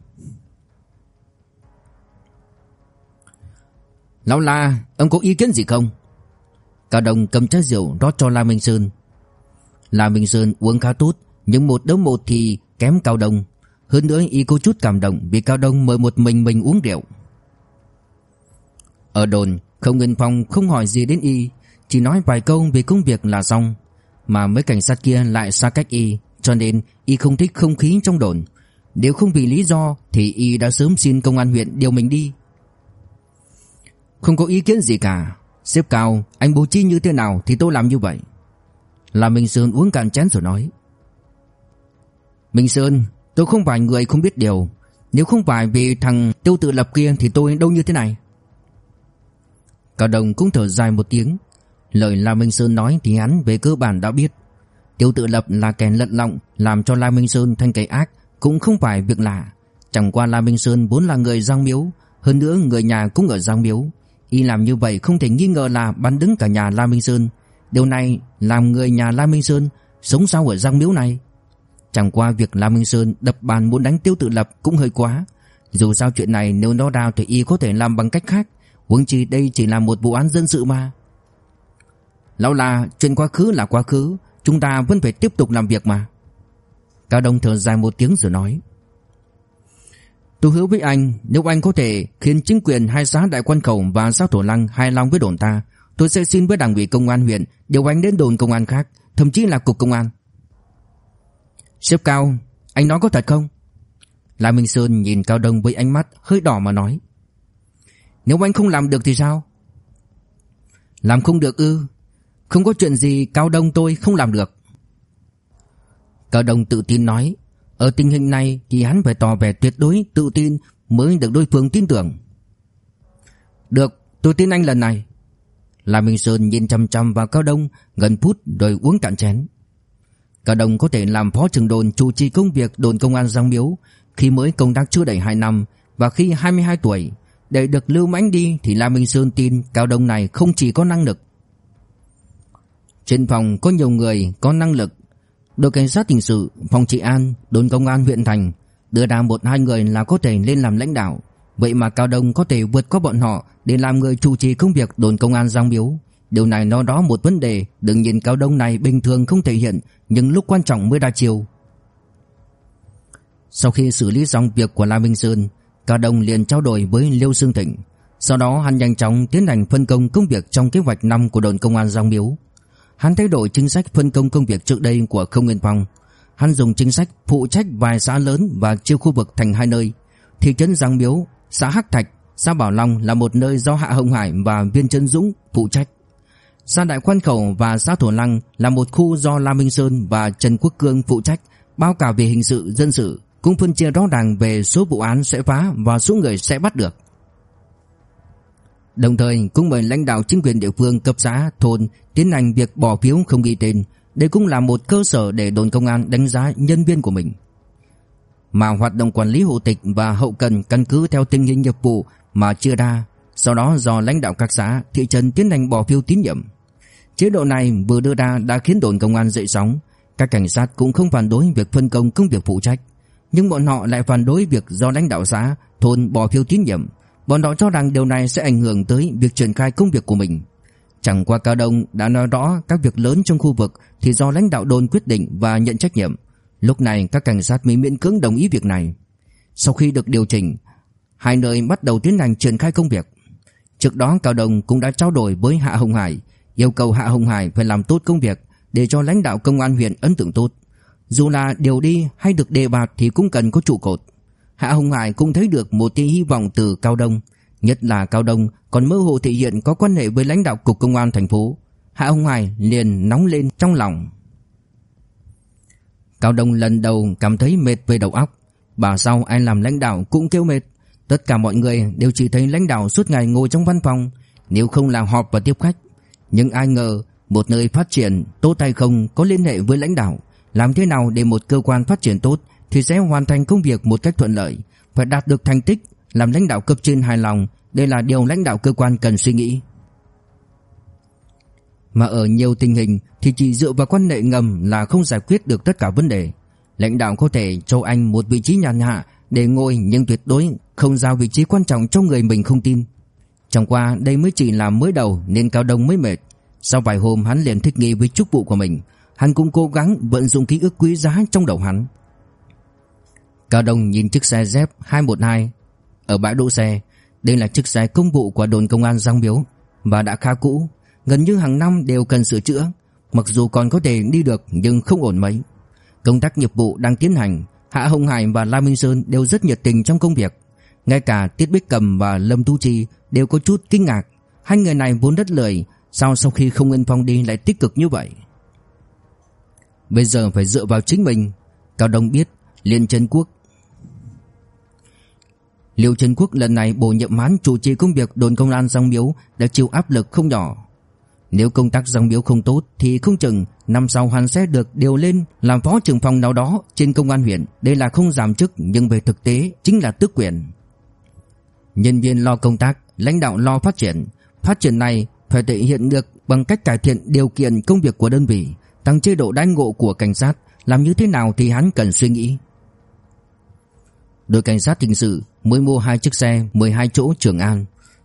Lão La, Ông có ý kiến gì không? Cao Đông cầm chai rượu rót cho La Minh Sơn. La Minh Sơn uống khá tốt, Nhưng một đấu một thì kém Cao Đông. Hơn nữa, y có chút cảm động Vì Cao Đông mời một mình mình uống rượu. Ở đồn Không Nguyên Phong không hỏi gì đến y, Chỉ nói vài câu về công việc là xong, Mà mấy cảnh sát kia lại xa cách y, Cho nên y không thích không khí trong đồn. Nếu không vì lý do, Thì y đã sớm xin công an huyện điều mình đi. Không có ý kiến gì cả. Xếp cao, anh bố trí như thế nào Thì tôi làm như vậy. Là Minh Sơn uống cạn chén rồi nói. Minh Sơn Tôi không phải người không biết điều. Nếu không phải vì thằng tiêu tự lập kia Thì tôi đâu như thế này. Cả đồng cũng thở dài một tiếng. Lời La Minh Sơn nói thì hắn về cơ bản đã biết. Tiêu tự lập là kẻ lận lọng, Làm cho La Minh Sơn thành kẻ ác, Cũng không phải việc lạ. Chẳng qua La Minh Sơn vốn là người Giang Miếu, Hơn nữa người nhà cũng ở Giang Miếu. Y làm như vậy không thể nghi ngờ là bắn đứng cả nhà La Minh Sơn. Điều này làm người nhà La Minh Sơn Sống sao ở Giang Miếu này? Chẳng qua việc La Minh Sơn đập bàn muốn đánh tiêu tự lập cũng hơi quá. Dù sao chuyện này nếu nó đào thì y có thể làm bằng cách khác. Huống chi đây chỉ là một vụ án dân sự mà. Lão là, chuyện quá khứ là quá khứ. Chúng ta vẫn phải tiếp tục làm việc mà. Cao Đông thở dài một tiếng rồi nói. Tôi hứa với anh, Nếu anh có thể khiến chính quyền hai xã Đại Quan Khẩu và xã Thổ Lăng hài lòng với đồn ta, Tôi sẽ xin với đảng ủy công an huyện Điều anh đến đồn công an khác, Thậm chí là cục công an. Sếp Cao Anh nói có thật không La Minh Sơn nhìn Cao Đông với ánh mắt hơi đỏ mà nói Nếu anh không làm được thì sao Làm không được ư Không có chuyện gì Cao Đông tôi không làm được Cao Đông tự tin nói ở tình hình này thì hắn phải tỏ vẻ tuyệt đối tự tin mới được đối phương tin tưởng. Được, tôi tin anh lần này. La Minh Sơn nhìn chăm chăm vào Cao Đông gần phút rồi uống cạn chén. Cao đồng có thể làm phó trưởng đồn chủ trì công việc đồn công an Giang Miếu khi mới công tác chưa đầy 2 năm và khi 22 tuổi. Để được lưu mãnh đi thì La Minh Sơn tin Cao đồng này không chỉ có năng lực. Trên phòng có nhiều người có năng lực Đội cảnh sát hình sự, phòng trị an, đồn công an huyện thành đưa ra một hai người là có thể lên làm lãnh đạo. Vậy mà Cao Đông có thể vượt qua bọn họ để làm người chủ trì công việc đồn công an Giang Miếu. Điều này nó đó một vấn đề, đừng nhìn Cao Đông này bình thường không thể hiện, nhưng lúc quan trọng mới ra chiều. Sau khi xử lý xong việc của La Minh Sơn, Cao Đông liền trao đổi với Liêu Sương Thịnh. Sau đó hắn nhanh chóng tiến hành phân công công việc trong kế hoạch năm của đồn công an Giang Miếu. Hắn thay đổi chính sách phân công công việc trước đây của Không Nguyên Phong. Hắn dùng chính sách phụ trách vài xã lớn và chia khu vực thành hai nơi. Thị trấn Giang Miếu, xã Hắc Thạch, xã Bảo Long là một nơi do Hạ Hồng Hải và Viên Trân Dũng phụ trách. Xã Đại Quan Khẩu và xã Thổ Lăng là một khu do La Minh Sơn và Trần Quốc Cương phụ trách, bao cả về hình sự, dân sự, cũng phân chia rõ ràng về số vụ án sẽ phá và số người sẽ bắt được. Đồng thời cũng mời lãnh đạo chính quyền địa phương cấp xã, thôn tiến hành việc bỏ phiếu không ghi tên. Đây cũng là một cơ sở để đồn công an đánh giá nhân viên của mình. Mà hoạt động quản lý hộ tịch và hậu cần căn cứ theo tình hình nghiệp vụ mà chưa ra. Sau đó do lãnh đạo các xã, thị trấn tiến hành bỏ phiếu tín nhiệm. Chế độ này vừa đưa ra đã khiến đồn công an dậy sóng. Các cảnh sát cũng không phản đối việc phân công công việc phụ trách. Nhưng bọn họ lại phản đối việc do lãnh đạo xã, thôn bỏ phiếu tín nhiệm Bọn họ cho rằng điều này sẽ ảnh hưởng tới việc triển khai công việc của mình. Chẳng qua Cao Đông đã nói rõ các việc lớn trong khu vực thì do lãnh đạo đồn quyết định và nhận trách nhiệm. Lúc này các cảnh sát mới miễn cưỡng đồng ý việc này. Sau khi được điều chỉnh, hai nơi bắt đầu tiến hành triển khai công việc. Trước đó Cao Đông cũng đã trao đổi với Hạ Hồng Hải, yêu cầu Hạ Hồng Hải phải làm tốt công việc để cho lãnh đạo công an huyện ấn tượng tốt. Dù là điều đi hay được đề bạt thì cũng cần có trụ cột. Hạ Hồng Hải cũng thấy được một tia hy vọng từ Cao Đông, nhất là Cao Đông còn mơ hồ thể hiện có quan hệ với lãnh đạo cục công an thành phố. Hạ Hồng Hải liền nóng lên trong lòng. Cao Đông lần đầu cảm thấy mệt về đầu óc, bà sau ai làm lãnh đạo cũng kêu mệt, Tất cả mọi người đều chỉ thấy lãnh đạo suốt ngày ngồi trong văn phòng, nếu không là họp và tiếp khách. Nhưng ai ngờ một nơi phát triển tốt hay không có liên hệ với lãnh đạo. Làm thế nào để một cơ quan phát triển tốt thì sẽ hoàn thành công việc một cách thuận lợi, phải đạt được thành tích, làm lãnh đạo cấp trên hài lòng, đây là điều lãnh đạo cơ quan cần suy nghĩ. Mà ở nhiều tình hình thì chỉ dựa vào quan hệ ngầm là không giải quyết được tất cả vấn đề. Lãnh đạo có thể cho anh một vị trí nhàn hạ để ngồi nhưng tuyệt đối không giao vị trí quan trọng cho người mình không tin. Trong qua đây mới chỉ là mới đầu nên Cao Đông mới mệt. Sau vài hôm hắn liền thích nghi với chức vụ của mình, hắn cũng cố gắng vận dụng ký ức quý giá trong đầu hắn. Cao Đông nhìn chiếc xe dép 212 ở bãi đỗ xe, đây là chiếc xe công vụ của đồn công an Giang Miếu và đã khá cũ, gần như hàng năm đều cần sửa chữa, mặc dù còn có thể đi được nhưng không ổn mấy. Công tác nghiệp vụ đang tiến hành, Hạ Hồng Hải và La Minh Sơn đều rất nhiệt tình trong công việc. Ngay cả Tiết Bích Cầm và Lâm Tu Chi đều có chút kinh ngạc, hai người này vốn rất lười, sao sau khi không Nguyên Phong đi lại tích cực như vậy? Bây giờ phải dựa vào chính mình, Cao Đông biết Liên trần Quốc Liêu trần Quốc lần này bổ nhiệm mán chủ trì công việc đồn công an Giang Miếu đã chịu áp lực không nhỏ. Nếu công tác Giang Miếu không tốt thì không chừng năm sau hắn sẽ được điều lên làm phó trưởng phòng nào đó trên công an huyện. Đây là không giảm chức nhưng về thực tế chính là tước quyền. Nhân viên lo công tác, lãnh đạo lo phát triển. Phát triển này phải thể hiện được bằng cách cải thiện điều kiện công việc của đơn vị, tăng chế độ đãi ngộ của cảnh sát, làm như thế nào thì hắn cần suy nghĩ. Đội cảnh sát hình sự mới mua hai chiếc xe 12 chỗ Trường An.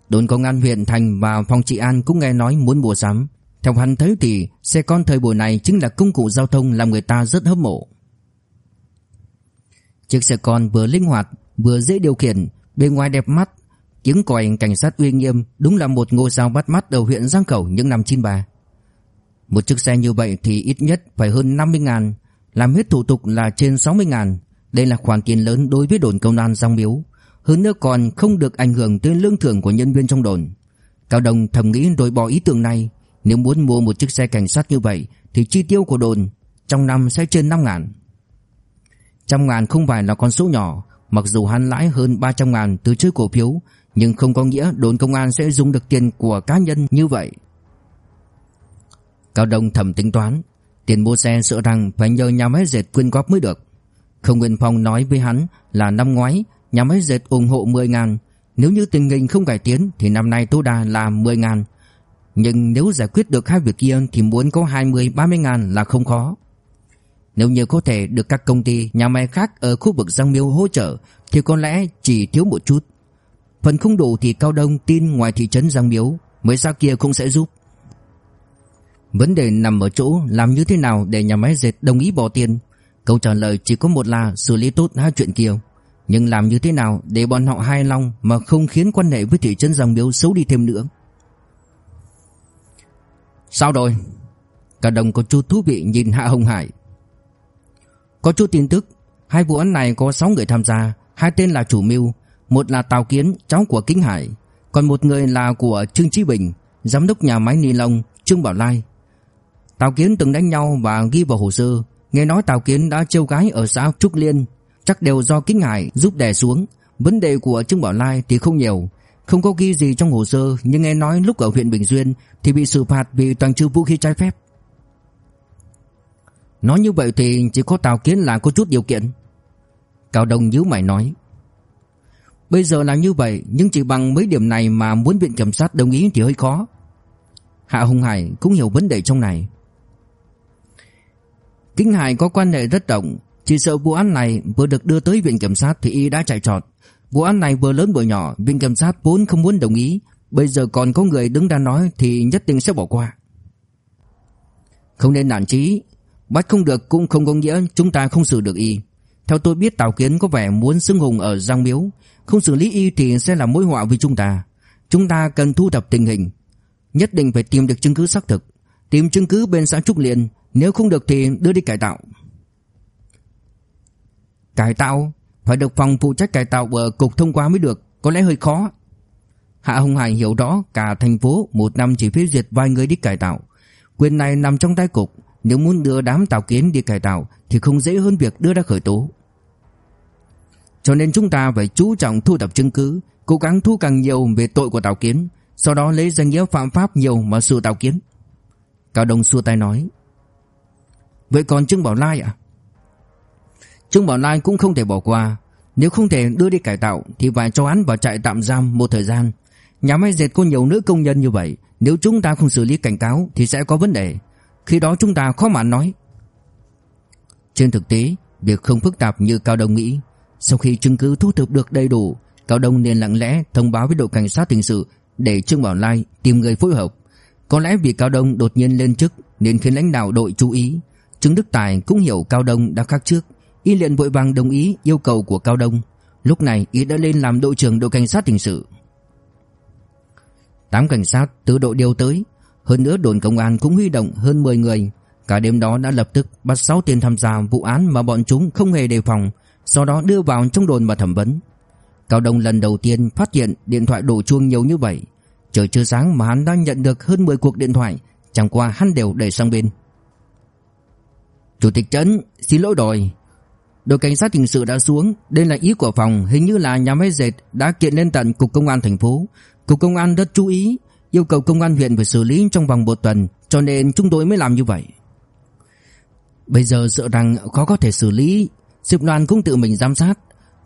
Đồn công an huyện Thành và phòng trị an cũng nghe nói muốn mua sắm. Theo hắn thấy thì xe con thời buổi này chính là công cụ giao thông làm người ta rất hâm mộ. Chiếc xe con vừa linh hoạt, vừa dễ điều khiển, bên ngoài đẹp mắt, tiếng còi cảnh sát uy nghiêm đúng là một ngôi sao bắt mắt ở huyện Giang Khẩu những năm 93. Một chiếc xe như vậy thì ít nhất phải hơn 50 ngàn, làm hết thủ tục là trên 60 ngàn. Đây là khoản tiền lớn đối với đồn công an Giang Miếu. Hơn nữa còn không được ảnh hưởng tới lương thưởng của nhân viên trong đồn. Cao Đồng thầm nghĩ rồi bỏ ý tưởng này. Nếu muốn mua một chiếc xe cảnh sát như vậy thì chi tiêu của đồn trong năm sẽ trên 5 ngàn. Trăm ngàn không phải là con số nhỏ, mặc dù hắn lãi hơn 300 ngàn từ chơi cổ phiếu, nhưng không có nghĩa đồn công an sẽ dùng được tiền của cá nhân như vậy. Cao Đông thầm tính toán, tiền mua xe sợ rằng phải nhờ nhà máy dệt quyên góp mới được. Không Nguyên Phong nói với hắn là năm ngoái nhà máy dệt ủng hộ 10 ngàn, nếu như tình hình không cải tiến thì năm nay tối đa là 10 ngàn. Nhưng nếu giải quyết được hai việc kia thì muốn có 20-30 ngàn là không khó. Nếu như có thể được các công ty, nhà máy khác ở khu vực Giang Miêu hỗ trợ thì có lẽ chỉ thiếu một chút. Phần không đủ thì Cao Đông tin ngoài thị trấn Giang Miếu, mấy xã kia cũng sẽ giúp. Vấn đề nằm ở chỗ làm như thế nào để nhà máy dệt đồng ý bỏ tiền. Câu trả lời chỉ có một là xử lý tốt hai chuyện kia. Nhưng làm như thế nào để bọn họ hài lòng mà không khiến quan hệ với thị trấn Giang Miếu xấu đi thêm nữa. Sao rồi? Cả đồng có chút thú vị nhìn Hạ Hồng Hải. Có chút tin tức, hai vụ án này có 6 người tham gia, hai tên là chủ mưu, một là Tào Kiến, cháu của Kính Hải, còn một người là của Trương Chí Bình, giám đốc nhà máy ni lông Trương Bảo Lai. Tào Kiến từng đánh nhau và ghi vào hồ sơ, nghe nói Tào Kiến đã trêu gái ở xã Trúc Liên, chắc đều do Kính Hải giúp đè xuống. Vấn đề của Trương Bảo Lai thì không nhiều, không có ghi gì trong hồ sơ, nhưng nghe nói lúc ở huyện Bình Duyên thì bị xử phạt vì tàng trữ vũ khí trái phép. Nói như vậy thì chỉ có Tào Kiến là có chút điều kiện. Cao Đông nhíu mày nói. Bây giờ là như vậy nhưng chỉ bằng mấy điểm này mà muốn viện kiểm sát đồng ý thì hơi khó. Hạ Hùng Hải cũng hiểu vấn đề trong này. Kinh Hải có quan hệ rất rộng, chỉ sợ vụ án này vừa được đưa tới viện kiểm sát thì y đã chạy trọt. Vụ án này vừa lớn vừa nhỏ, viện kiểm sát vốn không muốn đồng ý, bây giờ còn có người đứng ra nói thì nhất định sẽ bỏ qua. Không nên nản chí, bắt không được cũng không có nghĩa chúng ta không xử được y. Theo tôi biết Tào Kiến có vẻ muốn xưng hùng ở Giang Miếu, không xử lý y thì sẽ là mối họa với chúng ta. Chúng ta cần thu thập tình hình, nhất định phải tìm được chứng cứ xác thực, tìm chứng cứ bên xã Trúc Liên, nếu không được thì đưa đi cải tạo. Cải tạo? Phải được phòng phụ trách cải tạo ở cục thông qua mới được, có lẽ hơi khó. Hạ Hồng Hải hiểu rõ cả thành phố một năm chỉ phê duyệt vài người đi cải tạo. Quyền này nằm trong tay cục, nếu muốn đưa đám tàu kiến đi cải tạo thì không dễ hơn việc đưa ra khởi tố. Cho nên chúng ta phải chú trọng thu thập chứng cứ, Cố gắng thu càng nhiều về tội của Tào Kiến, Sau đó lấy danh nghĩa phạm pháp nhiều mà sửa Tào Kiến. Cao Đông xua tay nói, Vậy còn Trương Bảo Lai à Trương Bảo Lai cũng không thể bỏ qua. Nếu không thể đưa đi cải tạo Thì phải cho hắn vào trại tạm giam một thời gian. Nhà máy dệt có nhiều nữ công nhân như vậy, Nếu chúng ta không xử lý cảnh cáo Thì sẽ có vấn đề. Khi đó chúng ta khó mà nói. Trên thực tế, Việc không phức tạp như Cao Đông nghĩ, Sau khi chứng cứ thu thập được đầy đủ, Cao Đông nên lặng lẽ thông báo với đội cảnh sát hình sự Để Trương Bảo Lai tìm người phối hợp. Có lẽ vì Cao Đông đột nhiên lên chức Nên khiến lãnh đạo đội chú ý. Trương Đức Tài cũng hiểu Cao Đông đã khác trước. Y liền vội vàng đồng ý yêu cầu của Cao Đông. Lúc này, Y đã lên làm đội trưởng đội cảnh sát hình sự. Tám cảnh sát từ đội điều tới hơn nữa đồn công an cũng huy động hơn 10 người. Cả đêm đó đã lập tức bắt 6 tên tham gia vụ án mà bọn chúng không hề đề phòng, Sau đó đưa vào trong đồn và thẩm vấn. Cao Đông lần đầu tiên phát hiện điện thoại đổ chuông nhiều như vậy. Trời chưa sáng mà hắn đã nhận được hơn 10 cuộc điện thoại, Chẳng qua hắn đều để sang bên. Chủ tịch trấn, xin lỗi rồi Đội cảnh sát hình sự đã xuống, Đây là ý của phòng, Hình như là nhà máy dệt đã kiện lên tận Cục Công an thành phố. Cục Công an rất chú ý Yêu cầu Công an huyện phải xử lý trong vòng một tuần, Cho nên chúng tôi mới làm như vậy. Bây giờ sợ rằng khó có thể xử lý, Diệp Loan cũng tự mình giám sát.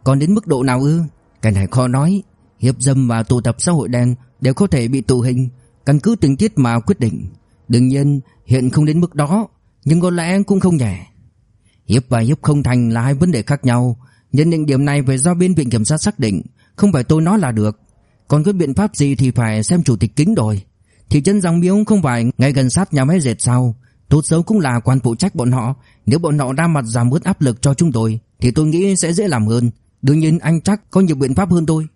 Còn đến mức độ nào ư? Cái này khó nói. Hiệp dâm và tụ tập xã hội đen Đều có thể bị tù hình, Căn cứ tình tiết mà quyết định. Đương nhiên, hiện không đến mức đó, Nhưng có lẽ cũng không nhẹ. Hiệp và hiệp không thành là hai vấn đề khác nhau Nhận định điểm này phải do bên viện kiểm sát xác định, Không phải tôi nói là được. Còn có biện pháp gì thì phải xem chủ tịch kính rồi. Thị trấn Giang Miếu không phải ngay gần sát nhà máy dệt sao? Tốt xấu cũng là quan phụ trách bọn họ. Nếu bọn họ ra mặt giảm bớt áp lực cho chúng tôi Thì tôi nghĩ sẽ dễ làm hơn. Đương nhiên anh chắc có nhiều biện pháp hơn tôi.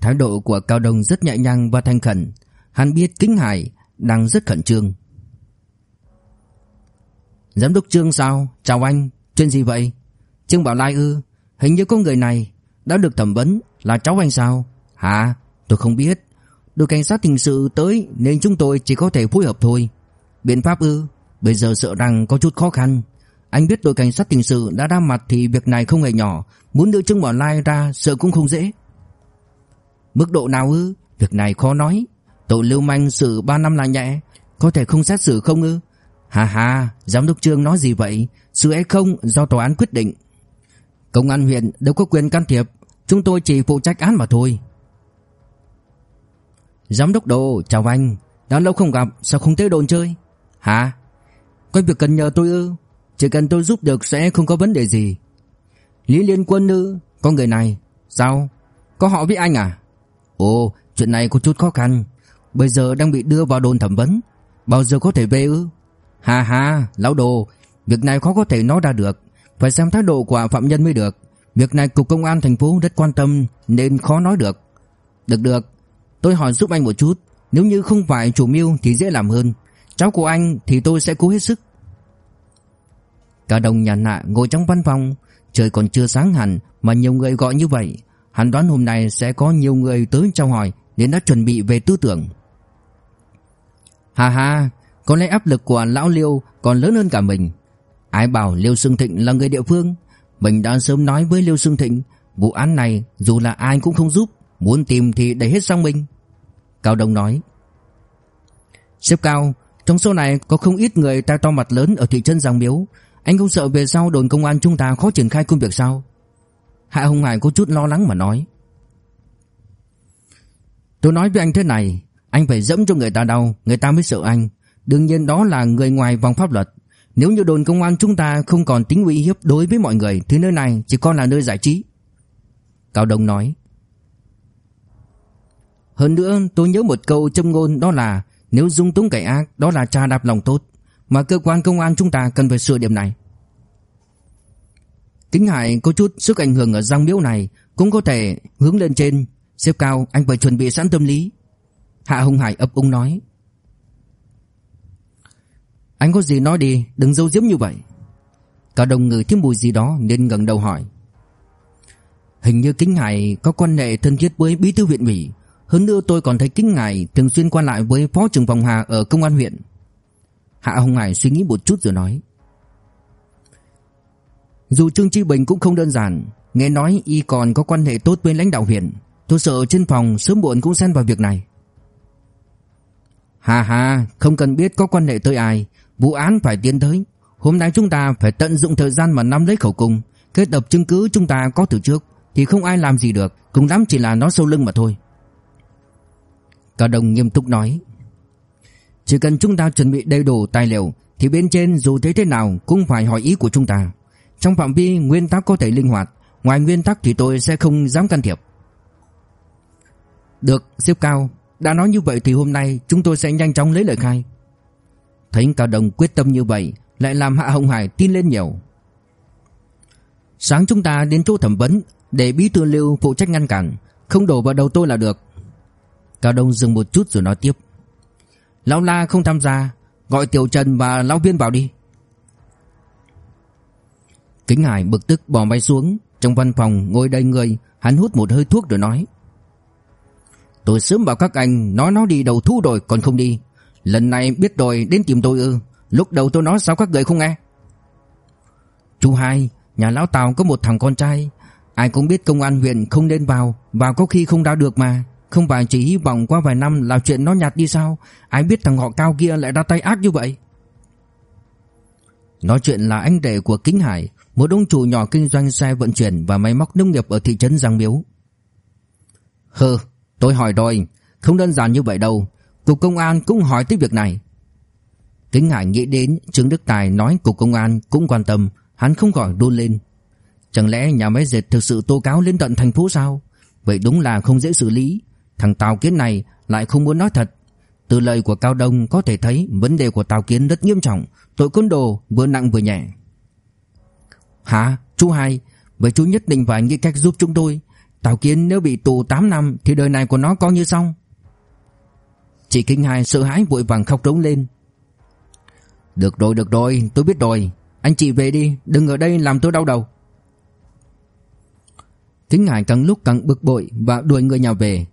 Thái độ của Cao Đông rất nhẹ nhàng và thanh khẩn. Hắn biết Kính Hải đang rất khẩn trương. Giám đốc Trương sao? Chào anh, chuyện gì vậy? Trương Bảo Lai ư? Hình như có người này đã được thẩm vấn là cháu anh sao? Hả? Tôi không biết. Đội cảnh sát hình sự tới nên chúng tôi chỉ có thể phối hợp thôi. Biện pháp ư? Bây giờ sợ rằng có chút khó khăn. Anh biết đội cảnh sát hình sự đã đa mặt thì việc này không hề nhỏ, muốn đưa Trương Bảo Lai ra sợ cũng không dễ. Mức độ nào ư? Việc này khó nói. Tội lưu manh xử 3 năm là nhẹ, có thể không xét xử không ư? Hà hà, giám đốc trương nói gì vậy? Sự hay không do tòa án quyết định. Công an huyện đâu có quyền can thiệp, chúng tôi chỉ phụ trách án mà thôi. Giám đốc Đồ, chào anh, đã lâu không gặp, sao không tới đồn chơi? Hả? Có việc cần nhờ tôi ư? Chỉ cần tôi giúp được sẽ không có vấn đề gì. Lý Liên Quân ư? Có người này. Sao? Có họ với anh à? Ồ, chuyện này có chút khó khăn. Bây giờ đang bị đưa vào đồn thẩm vấn. Bao giờ có thể về ư? Hà hà, lão đồ, việc này khó có thể nói ra được, phải xem thái độ của phạm nhân mới được. Việc này cục công an thành phố rất quan tâm nên khó nói được. Được được, tôi hỏi giúp anh một chút, nếu như không phải chủ mưu thì dễ làm hơn. Cháu của anh thì tôi sẽ cố hết sức. Cả đồng nhà nạ ngồi trong văn phòng, trời còn chưa sáng hẳn mà nhiều người gọi như vậy. Hắn đoán hôm nay sẽ có nhiều người tới chào hỏi nên đã chuẩn bị về tư tưởng. Hà hà, có lẽ áp lực của lão Liêu còn lớn hơn cả mình Ai bảo Liêu Sương Thịnh là người địa phương mình đã sớm nói với Liêu Sương Thịnh, Vụ án này dù là ai cũng không giúp, Muốn tìm thì để hết sang mình. Cao Đông nói, Sếp Cao, Trong số này có không ít người tai to mặt lớn Ở thị trấn Giang Miếu. Anh không sợ về sau đồn công an chúng ta khó triển khai công việc sao? Hạ Hồng Hải có chút lo lắng mà nói, Tôi nói với anh thế này, Anh phải dẫm cho người ta đau, Người ta mới sợ anh. Đương nhiên đó là người ngoài vòng pháp luật. Nếu như đồn công an chúng ta không còn tính uy hiếp đối với mọi người, Thì nơi này chỉ còn là nơi giải trí. Cao Đông nói. Hơn nữa, tôi nhớ một câu châm ngôn đó là, Nếu dung túng kẻ ác, đó là cha đạp lòng tốt. Mà cơ quan công an chúng ta cần phải sửa điểm này. Kính Hải có chút sức ảnh hưởng ở giang miếu này, Cũng có thể hướng lên trên. Xếp cao, anh phải chuẩn bị sẵn tâm lý. Hạ Hùng Hải ấp úng nói anh có gì nói đi, Đừng giấu giếm như vậy. Cả đồng ngửi thấy mùi gì đó nên ngẩng đầu hỏi. Hình như Kính Hải có quan hệ thân thiết với bí thư huyện ủy. Hơn nữa tôi còn thấy Kính Hải thường xuyên quan lại với phó trưởng phòng Hà ở công an huyện. Hạ Hồng Hải suy nghĩ một chút rồi nói. Dù Trương Chi Bình cũng không đơn giản, Nghe nói y còn có quan hệ tốt với lãnh đạo huyện. Tôi sợ trên phòng sớm muộn cũng xen vào việc này. Hà hà Không cần biết có quan hệ tới ai. Vụ án phải tiến tới. Hôm nay chúng ta phải tận dụng thời gian mà nắm lấy khẩu cung. Kết hợp chứng cứ chúng ta có từ trước, Thì không ai làm gì được. Cùng lắm chỉ là nó sâu lưng mà thôi. Cao đồng nghiêm túc nói, Chỉ cần chúng ta chuẩn bị đầy đủ tài liệu, Thì bên trên dù thế thế nào Cũng phải hỏi ý của chúng ta. Trong phạm vi nguyên tắc có thể linh hoạt, Ngoài nguyên tắc thì tôi sẽ không dám can thiệp. Được xếp cao. Đã nói như vậy thì hôm nay Chúng tôi sẽ nhanh chóng lấy lời khai. Thấy Cao Đông quyết tâm như vậy, Lại làm Hạ Hồng Hải tin lên nhiều. Sáng chúng ta đến chỗ thẩm vấn, Để bí thư lưu phụ trách ngăn cản, Không đổ vào đầu tôi là được. Cao Đông dừng một chút rồi nói tiếp. Lão La không tham gia, Gọi Tiểu Trần và Lão Viên vào đi. Kính Hải bực tức bỏ máy xuống, Trong văn phòng ngồi đầy người, Hắn hút một hơi thuốc rồi nói. Tôi sớm bảo các anh, Nói nó đi đầu thu rồi còn không đi. Lần này biết rồi, đến tìm tôi ư? Lúc đầu tôi nói sao các người không nghe? Chú hai, Nhà lão Tào có một thằng con trai. Ai cũng biết công an huyện không nên vào Vào có khi không ra được mà. Không phải chỉ hy vọng qua vài năm là chuyện nó nhạt đi sao? Ai biết thằng họ cao kia lại ra tay ác như vậy? Nói chuyện là anh đệ của Kính Hải, Một ông chủ nhỏ kinh doanh xe vận chuyển Và máy móc nông nghiệp ở thị trấn Giang Miếu. Hừ, tôi hỏi rồi, Không đơn giản như vậy đâu. Cục công an cũng hỏi tới việc này. Kính Hải nghĩ đến Trương Đức Tài nói cục công an cũng quan tâm, Hắn không khỏi đôn lên. Chẳng lẽ nhà máy dệt thực sự tố cáo lên tận thành phố sao? Vậy đúng là không dễ xử lý. Thằng Tào Kiến này lại không muốn nói thật. Từ lời của Cao Đông có thể thấy Vấn đề của Tào Kiến rất nghiêm trọng, Tội côn đồ vừa nặng vừa nhẹ. Hả, chú hai, Vậy chú nhất định phải nghĩ cách giúp chúng tôi. Tào Kiến nếu bị tù 8 năm Thì đời này của nó coi như xong. Chị Kinh Hai sợ hãi vội vàng khóc rống lên Được rồi được rồi, tôi biết rồi Anh chị về đi, đừng ở đây làm tôi đau đầu Kính Hải càng lúc càng bực bội và đuổi người nhà về.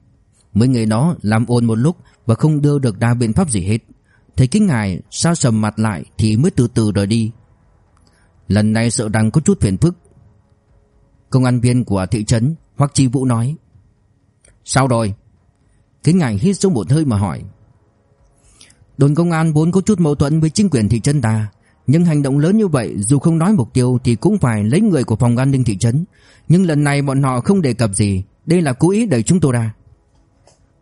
Mấy người đó làm ồn một lúc và không đưa được ra biện pháp gì hết. Thấy Kính Hải sao sầm mặt lại thì mới từ từ rời đi. Lần này sợ rằng có chút phiền phức. Công an viên của thị trấn hoặc chi vũ nói. Sao rồi? Kính Hải hít sâu một hơi mà hỏi. Đồn công an vốn có chút mâu thuẫn với chính quyền thị trấn ta nhưng hành động lớn như vậy dù không nói mục tiêu thì cũng phải lấy người của phòng an ninh thị trấn. Nhưng lần này bọn họ không đề cập gì, đây là cố ý đẩy chúng tôi ra.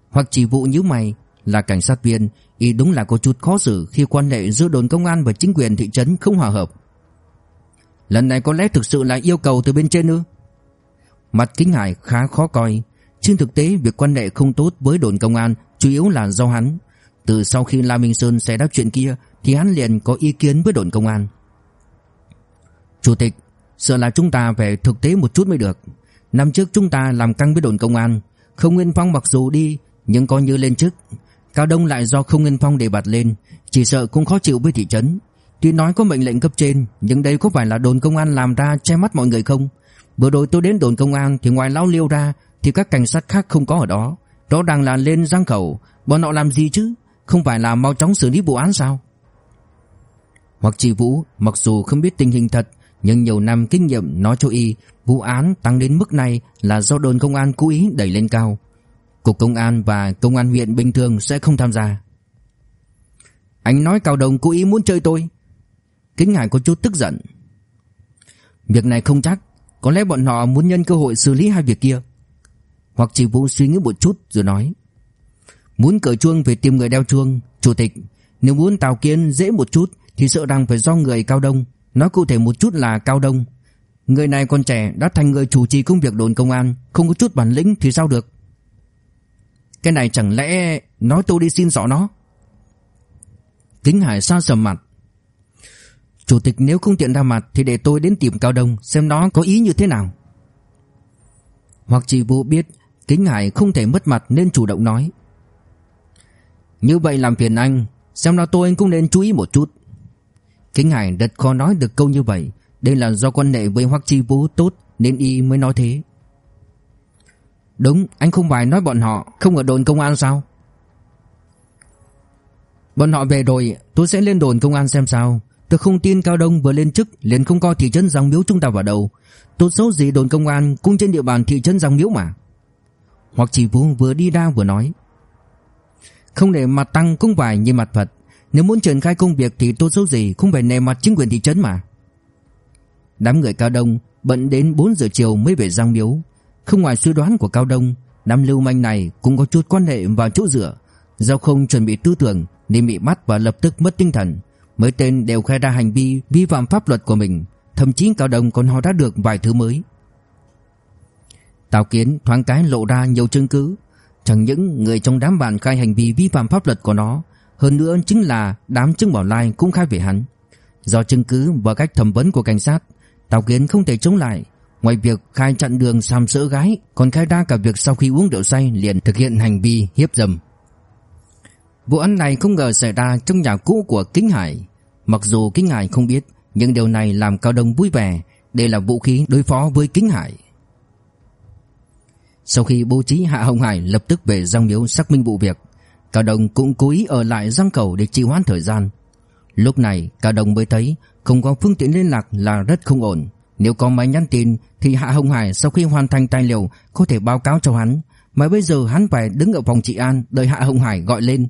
Hoặc chỉ vụ như mày là cảnh sát viên, y đúng là có chút khó xử khi quan hệ giữa đồn công an và chính quyền thị trấn không hòa hợp. Lần này có lẽ thực sự là yêu cầu từ bên trên ư? Mặt Kính Hải khá khó coi, trên thực tế việc quan hệ không tốt với đồn công an chủ yếu là do hắn. Từ sau khi La Minh Sơn xảy ra chuyện kia thì hắn liền có ý kiến với đồn công an. Chủ tịch, sợ là chúng ta phải thực tế một chút mới được. Năm trước chúng ta làm căng với đồn công an, không Nguyên Phong mặc dù đi nhưng coi như lên chức. Cao Đông lại do không Nguyên Phong đề bạt lên, chỉ sợ cũng khó chịu với thị trấn. Tuy nói có mệnh lệnh cấp trên, nhưng đây có phải là đồn công an làm ra che mắt mọi người không? Vừa rồi tôi đến đồn công an thì ngoài lão liêu ra thì các cảnh sát khác không có ở đó. Rõ ràng là lên giang khẩu, bọn họ làm gì chứ? Không phải là mau chóng xử lý vụ án sao? Hoặc chỉ Vũ mặc dù không biết tình hình thật nhưng nhiều năm kinh nghiệm nói cho y vụ án tăng đến mức này là do đồn công an cố ý đẩy lên cao. Cục công an và công an huyện bình thường sẽ không tham gia. Anh nói Cao Đồng cố ý muốn chơi tôi. Kính Hải có chút tức giận. Việc này không chắc, có lẽ bọn họ muốn nhân cơ hội xử lý hai việc kia. Hoặc chỉ Vũ suy nghĩ một chút rồi nói. Muốn cởi chuông về tìm người đeo chuông, chủ tịch, nếu muốn Tào Kiên dễ một chút thì sợ rằng phải do người Cao Đông, nói cụ thể một chút là Cao Đông. Người này còn trẻ đã thành người chủ trì công việc đồn công an, không có chút bản lĩnh thì sao được? Cái này chẳng lẽ nói tôi đi xin rõ nó? Kính Hải xa sầm mặt. Chủ tịch nếu không tiện ra mặt thì để tôi đến tìm Cao Đông xem nó có ý như thế nào. Hoặc chỉ vụ biết Kính Hải không thể mất mặt nên chủ động nói. Như vậy làm phiền anh, xem ra tôi anh cũng nên chú ý một chút. Kính Hải rất khó nói được câu như vậy Đây là do quan hệ với Hoắc Chi Vũ tốt Nên y mới nói thế Đúng anh không phải nói bọn họ Không ở đồn công an sao Bọn họ về rồi tôi sẽ lên đồn công an xem sao Tôi không tin Cao Đông vừa lên chức liền không coi thị trấn Giang Miếu chúng ta vào đầu. Tốt xấu gì đồn công an cũng trên địa bàn thị trấn Giang Miếu mà. Hoặc chỉ Vũ vừa đi ra vừa nói. Không để mặt tăng cũng phải như mặt Phật. Nếu muốn triển khai công việc thì tốt xấu gì cũng phải nề mặt chính quyền thị trấn mà. Đám người Cao Đông bận đến 4 giờ chiều mới về Giang Miếu. Không ngoài suy đoán của Cao Đông, đám lưu manh này cũng có chút quan hệ vào chỗ dựa. Do không chuẩn bị tư tưởng nên bị bắt và lập tức mất tinh thần. Mấy tên đều khai ra hành vi vi phạm pháp luật của mình, thậm chí Cao Đông còn họ đã được vài thứ mới. Tào Kiến thoáng cái lộ ra nhiều chứng cứ, chẳng những người trong đám bạn khai hành vi vi phạm pháp luật của nó, hơn nữa chính là đám chứng bảo lai cũng khai về hắn. Do chứng cứ và cách thẩm vấn của cảnh sát, Tào Kiến không thể chống lại, ngoài việc khai chặn đường xàm sỡ gái, còn khai ra cả việc sau khi uống rượu say liền thực hiện hành vi hiếp dâm. Vụ án này không ngờ xảy ra trong nhà cũ của Kính Hải. Mặc dù Kính Hải không biết, nhưng điều này làm Cao Đông vui vẻ, đây là vũ khí đối phó với Kính Hải. Sau khi bố trí Hạ Hồng Hải lập tức về Giang Miếu xác minh vụ việc, Cao Đồng cũng cố ý ở lại Giang Cầu để trì hoãn thời gian. Lúc này Cao Đồng mới thấy không có phương tiện liên lạc là rất không ổn. Nếu có máy nhắn tin thì Hạ Hồng Hải sau khi hoàn thành tài liệu có thể báo cáo cho hắn, mà bây giờ hắn phải đứng ở phòng trị an đợi Hạ Hồng Hải gọi lên.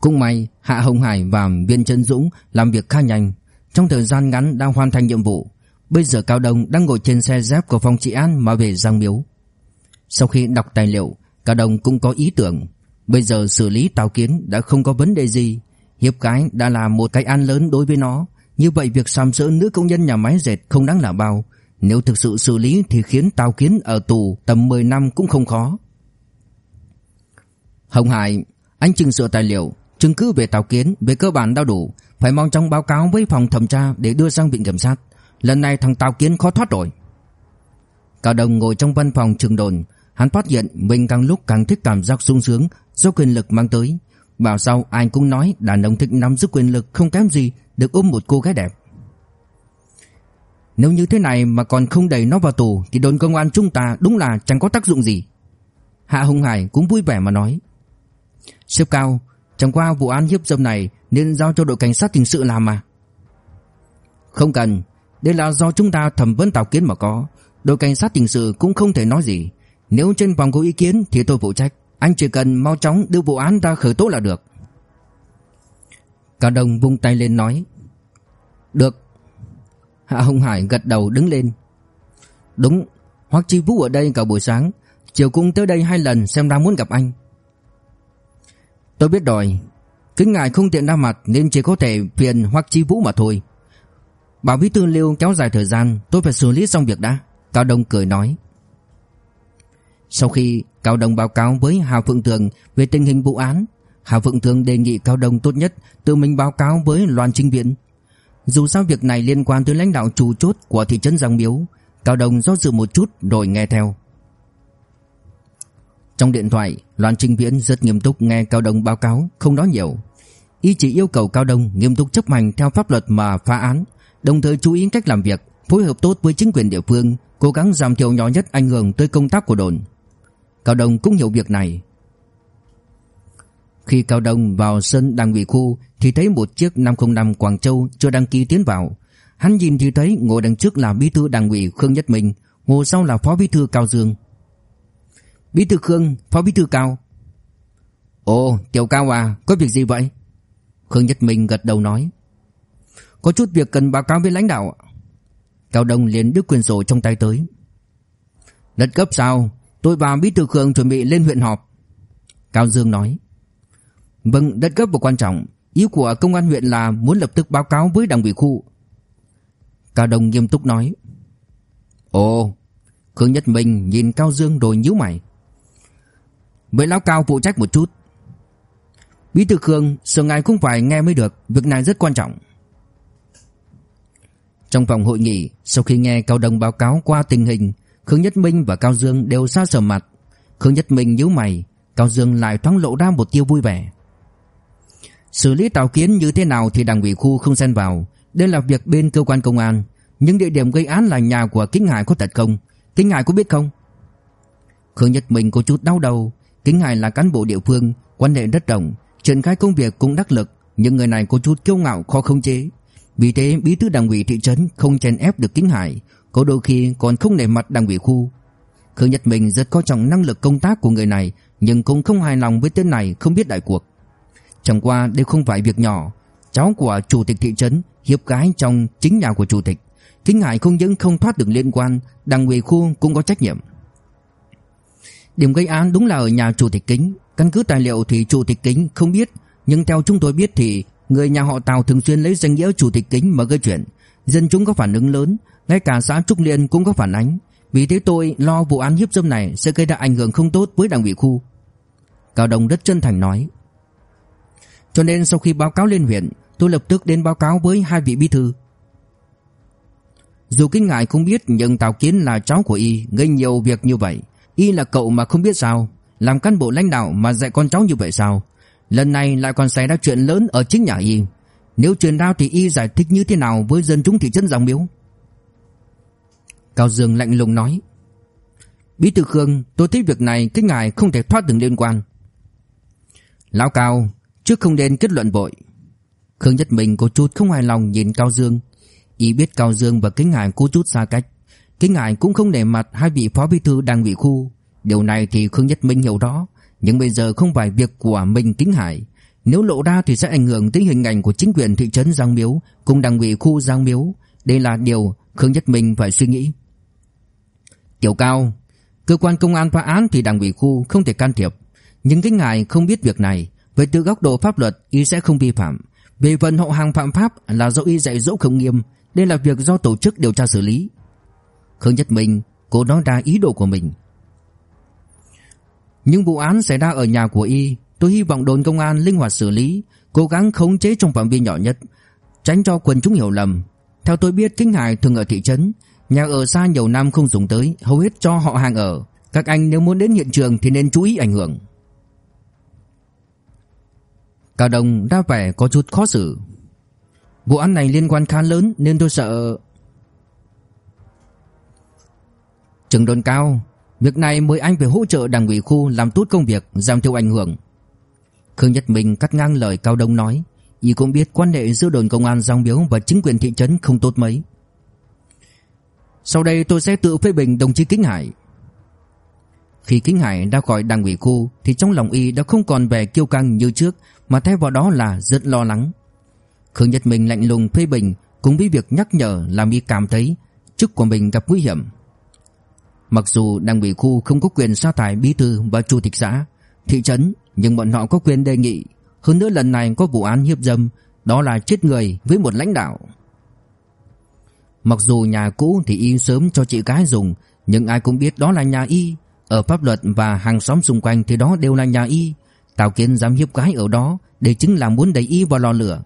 Cũng may Hạ Hồng Hải và Viên Trân Dũng làm việc khá nhanh, trong thời gian ngắn đang hoàn thành nhiệm vụ. Bây giờ Cao Đông đang ngồi trên xe giáp của phòng trị an mà về Giang Miếu. Sau khi đọc tài liệu, Cao Đông cũng có ý tưởng. Bây giờ xử lý Tào Kiến đã không có vấn đề gì. Hiệp cái đã là một cái an lớn đối với nó. Như vậy việc sàm sỡ nữ công nhân nhà máy dệt không đáng là bao. Nếu thực sự xử lý thì khiến Tào Kiến ở tù tầm 10 năm cũng không khó. Hồng Hải, anh chừng sửa tài liệu, chứng cứ về Tào Kiến về cơ bản đã đủ, phải mong trong báo cáo với phòng thẩm tra để đưa sang viện kiểm sát. Lần này thằng Tào Kiến khó thoát rồi. Cao Đồng ngồi trong văn phòng trường đồn, hắn phát hiện mình càng lúc càng thích cảm giác sung sướng do quyền lực mang tới. Bảo sao ai cũng nói đàn ông thích nắm giữ quyền lực không kém gì được ôm một cô gái đẹp. Nếu như thế này mà còn không đẩy nó vào tù thì đồn công an chúng ta đúng là chẳng có tác dụng gì. Hạ Hùng Hải cũng vui vẻ mà nói. Sếp cao, chẳng qua vụ án hiếp dâm này nên giao cho đội cảnh sát hình sự làm mà. Không cần, đây là do chúng ta thẩm vấn tạo Kiến mà có, đội cảnh sát hình sự cũng không thể nói gì. Nếu trên vòng có ý kiến thì tôi phụ trách, anh chỉ cần mau chóng đưa vụ án ra khởi tố là được. Cả đồng vung tay lên nói. Được. Hạ Hồng Hải gật đầu đứng lên. Đúng, Hoắc Chi Vũ ở đây cả buổi sáng, chiều cũng tới đây hai lần xem ra muốn gặp anh. Tôi biết rồi, kính ngài không tiện ra mặt nên chỉ có thể phiền Hoắc Chi Vũ mà thôi. Bảo bí thư Liêu kéo dài thời gian, tôi phải xử lý xong việc đã. Cao Đông cười nói. Sau khi Cao Đông báo cáo với Hà Phượng Tường về tình hình vụ án, Hà Phượng Tường đề nghị Cao Đông tốt nhất tự mình báo cáo với Loan Trinh Viện. Dù sao việc này liên quan tới lãnh đạo chủ chốt của thị trấn Giang Miếu, Cao Đông do dự một chút rồi nghe theo. Trong điện thoại, Loan Trinh Viễn rất nghiêm túc nghe Cao Đông báo cáo, không nói nhiều. Y chỉ yêu cầu Cao Đông nghiêm túc chấp hành theo pháp luật mà phá án, đồng thời chú ý cách làm việc, phối hợp tốt với chính quyền địa phương, cố gắng giảm thiểu nhỏ nhất ảnh hưởng tới công tác của đồn. Cao Đông cũng hiểu việc này. Khi Cao Đông vào sân đảng ủy khu thì thấy một chiếc 505 Quảng Châu chưa đăng ký tiến vào. Hắn nhìn thì thấy ngồi đằng trước là bí thư đảng ủy Khương Nhất Minh, ngồi sau là phó bí thư Cao Dương. Bí thư Khương, phó bí thư Cao. Ồ, Tiểu Cao à, có việc gì vậy? Khương Nhất Minh gật đầu nói. Có chút việc cần báo cáo với lãnh đạo. Cao Đông liền đưa quyền sổ trong tay tới. Lật cấp sao? Tôi và Bí thư Khương chuẩn bị lên huyện họp. Cao Dương nói. Vâng, đất cấp và quan trọng. Ý của công an huyện là muốn lập tức báo cáo với đảng ủy khu. Cao Đông nghiêm túc nói. Ồ, Khương Nhất Minh nhìn Cao Dương rồi nhíu mày. Vậy lão Cao phụ trách một chút. Bí thư Khương, sợ ngài cũng phải nghe mới được, việc này rất quan trọng. Trong phòng hội nghị, sau khi nghe Cao Đông báo cáo qua tình hình, Khương Nhất Minh và Cao Dương đều xa sờ mặt. Khương Nhất Minh nhíu mày, Cao Dương lại thoáng lộ ra một tiêu vui vẻ. Xử lý tàu kiến như thế nào thì đảng ủy khu không xen vào, đây là việc bên cơ quan công an. Nhưng địa điểm gây án là nhà của Kính Hải có thật không? Kính Hải có biết không? Khương Nhất Minh có chút đau đầu, Kính Hải là cán bộ địa phương, quan hệ rất rộng, triển khai công việc cũng đắc lực, Nhưng người này có chút kiêu ngạo khó khống chế vì thế, bí thư đảng ủy thị trấn không chèn ép được Kính Hải, Có đôi khi còn không nể mặt đảng ủy khu. Khương Nhật Minh rất coi trọng năng lực công tác của người này, Nhưng cũng không hài lòng với tên này, không biết đại cuộc. Chẳng qua, đây không phải việc nhỏ. Cháu của chủ tịch thị trấn Hiệp gái trong chính nhà của chủ tịch. Kính Hải không những không thoát được liên quan, Đảng ủy khu cũng có trách nhiệm. Điểm gây án đúng là ở nhà chủ tịch kính. Căn cứ tài liệu thì chủ tịch kính không biết, Nhưng theo chúng tôi biết thì Người nhà họ Tào thường xuyên lấy danh nghĩa chủ tịch kính mà gây chuyện. Dân chúng có phản ứng lớn, Ngay cả xã Trúc Liên cũng có phản ánh. Vì thế tôi lo vụ án hiếp dâm này Sẽ gây ra ảnh hưởng không tốt với đảng ủy khu. Cao Đồng rất chân thành nói. Cho nên sau khi báo cáo lên huyện, Tôi lập tức đến báo cáo với hai vị bí thư. Dù kinh ngại không biết, Nhưng Tào Kiến là cháu của y, Gây nhiều việc như vậy. Y là cậu mà không biết sao. Làm cán bộ lãnh đạo mà dạy con cháu như vậy sao? Lần này lại còn xảy ra chuyện lớn ở chính nhà Y. Nếu truyền đao thì Y giải thích như thế nào Với dân chúng thị trấn Giang Miếu? Cao Dương lạnh lùng nói. Bí thư Khương, Tôi thấy việc này cái ngài không thể thoát được liên quan. Lão Cao, Trước không nên kết luận vội. Khương Nhất Minh có chút không hài lòng nhìn Cao Dương. Y biết Cao Dương và Kính Hải có chút xa cách. Kính ngài cũng không để mặt hai vị phó bí thư đang bị khu. Điều này thì Khương Nhất Minh hiểu đó nhưng bây giờ không phải việc của mình Kính Hải Nếu lộ ra thì sẽ ảnh hưởng tới hình ảnh của chính quyền thị trấn Giang Miếu, Cùng đảng ủy khu Giang Miếu. Đây là điều Khương Nhất Minh phải suy nghĩ. Tiểu Cao, Cơ quan công an phá án thì đảng ủy khu không thể can thiệp. Nhưng Kính Hải không biết việc này. Về từ góc độ pháp luật, y sẽ không vi phạm. Về phần hậu hàng phạm pháp là do y dạy dỗ không nghiêm. Đây là việc do tổ chức điều tra xử lý. Khương Nhất Minh cố nói ra ý đồ của mình. Nhưng vụ án xảy ra ở nhà của y, Tôi hy vọng đồn công an linh hoạt xử lý, Cố gắng khống chế trong phạm vi nhỏ nhất, Tránh cho quần chúng hiểu lầm. Theo tôi biết Kinh Hải thường ở thị trấn, Nhà ở xa nhiều năm không dùng tới, Hầu hết cho họ hàng ở. Các anh nếu muốn đến hiện trường thì nên chú ý ảnh hưởng. Cao Đồng đa vẻ có chút khó xử. Vụ án này liên quan khá lớn Nên tôi sợ. Trường đồn cao Việc này mời anh về hỗ trợ đảng ủy khu Làm tốt công việc, giảm thiểu ảnh hưởng. Khương Nhật Minh cắt ngang lời Cao Đông nói Y cũng biết quan hệ giữa đồn công an Giang Biếu Và chính quyền thị trấn không tốt mấy. Sau đây tôi sẽ tự phê bình đồng chí Kính Hải. Khi Kính Hải đã gọi đảng ủy khu, Thì trong lòng Y đã không còn vẻ kiêu căng như trước, Mà thay vào đó là rất lo lắng. Khương Nhật Minh lạnh lùng phê bình, Cùng với việc nhắc nhở làm Y cảm thấy Chức của mình gặp nguy hiểm. Mặc dù đảng ủy khu không có quyền sa thải bí thư và chủ tịch xã, thị trấn, nhưng bọn họ có quyền đề nghị. Hơn nữa lần này có vụ án hiếp dâm, đó là chết người với một lãnh đạo. Mặc dù nhà cũ thì y sớm cho chị gái dùng, nhưng ai cũng biết đó là nhà y. Ở pháp luật và hàng xóm xung quanh thì đó đều là nhà y. Tào Kiến dám hiếp gái ở đó để chính là muốn đẩy y vào lò lửa.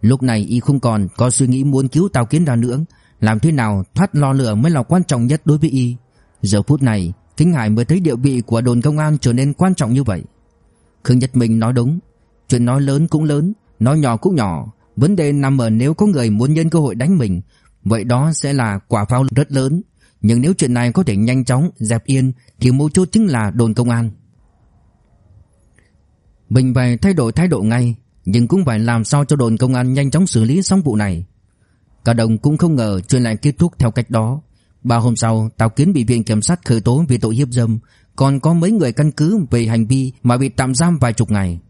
Lúc này y không còn có suy nghĩ muốn cứu Tào Kiến ra nữa, làm thế nào thoát lò lửa mới là quan trọng nhất đối với y. Giờ phút này Kính Hải mới thấy địa vị của đồn công an trở nên quan trọng như vậy. Khương Nhật Minh nói đúng, Chuyện nói lớn cũng lớn, Nói nhỏ cũng nhỏ. Vấn đề nằm ở nếu có người muốn nhân cơ hội đánh mình, Vậy đó sẽ là quả phao rất lớn. Nhưng nếu chuyện này có thể nhanh chóng, dẹp yên, Thì mấu chốt chính là đồn công an. Mình phải thay đổi thái độ ngay, Nhưng cũng phải làm sao cho đồn công an nhanh chóng xử lý xong vụ này. Cả đồng cũng không ngờ chuyện lại kết thúc theo cách đó. Ba hôm sau, Tào Kiến bị viện kiểm sát khởi tố vì tội hiếp dâm, còn có mấy người căn cứ về hành vi mà bị tạm giam vài chục ngày.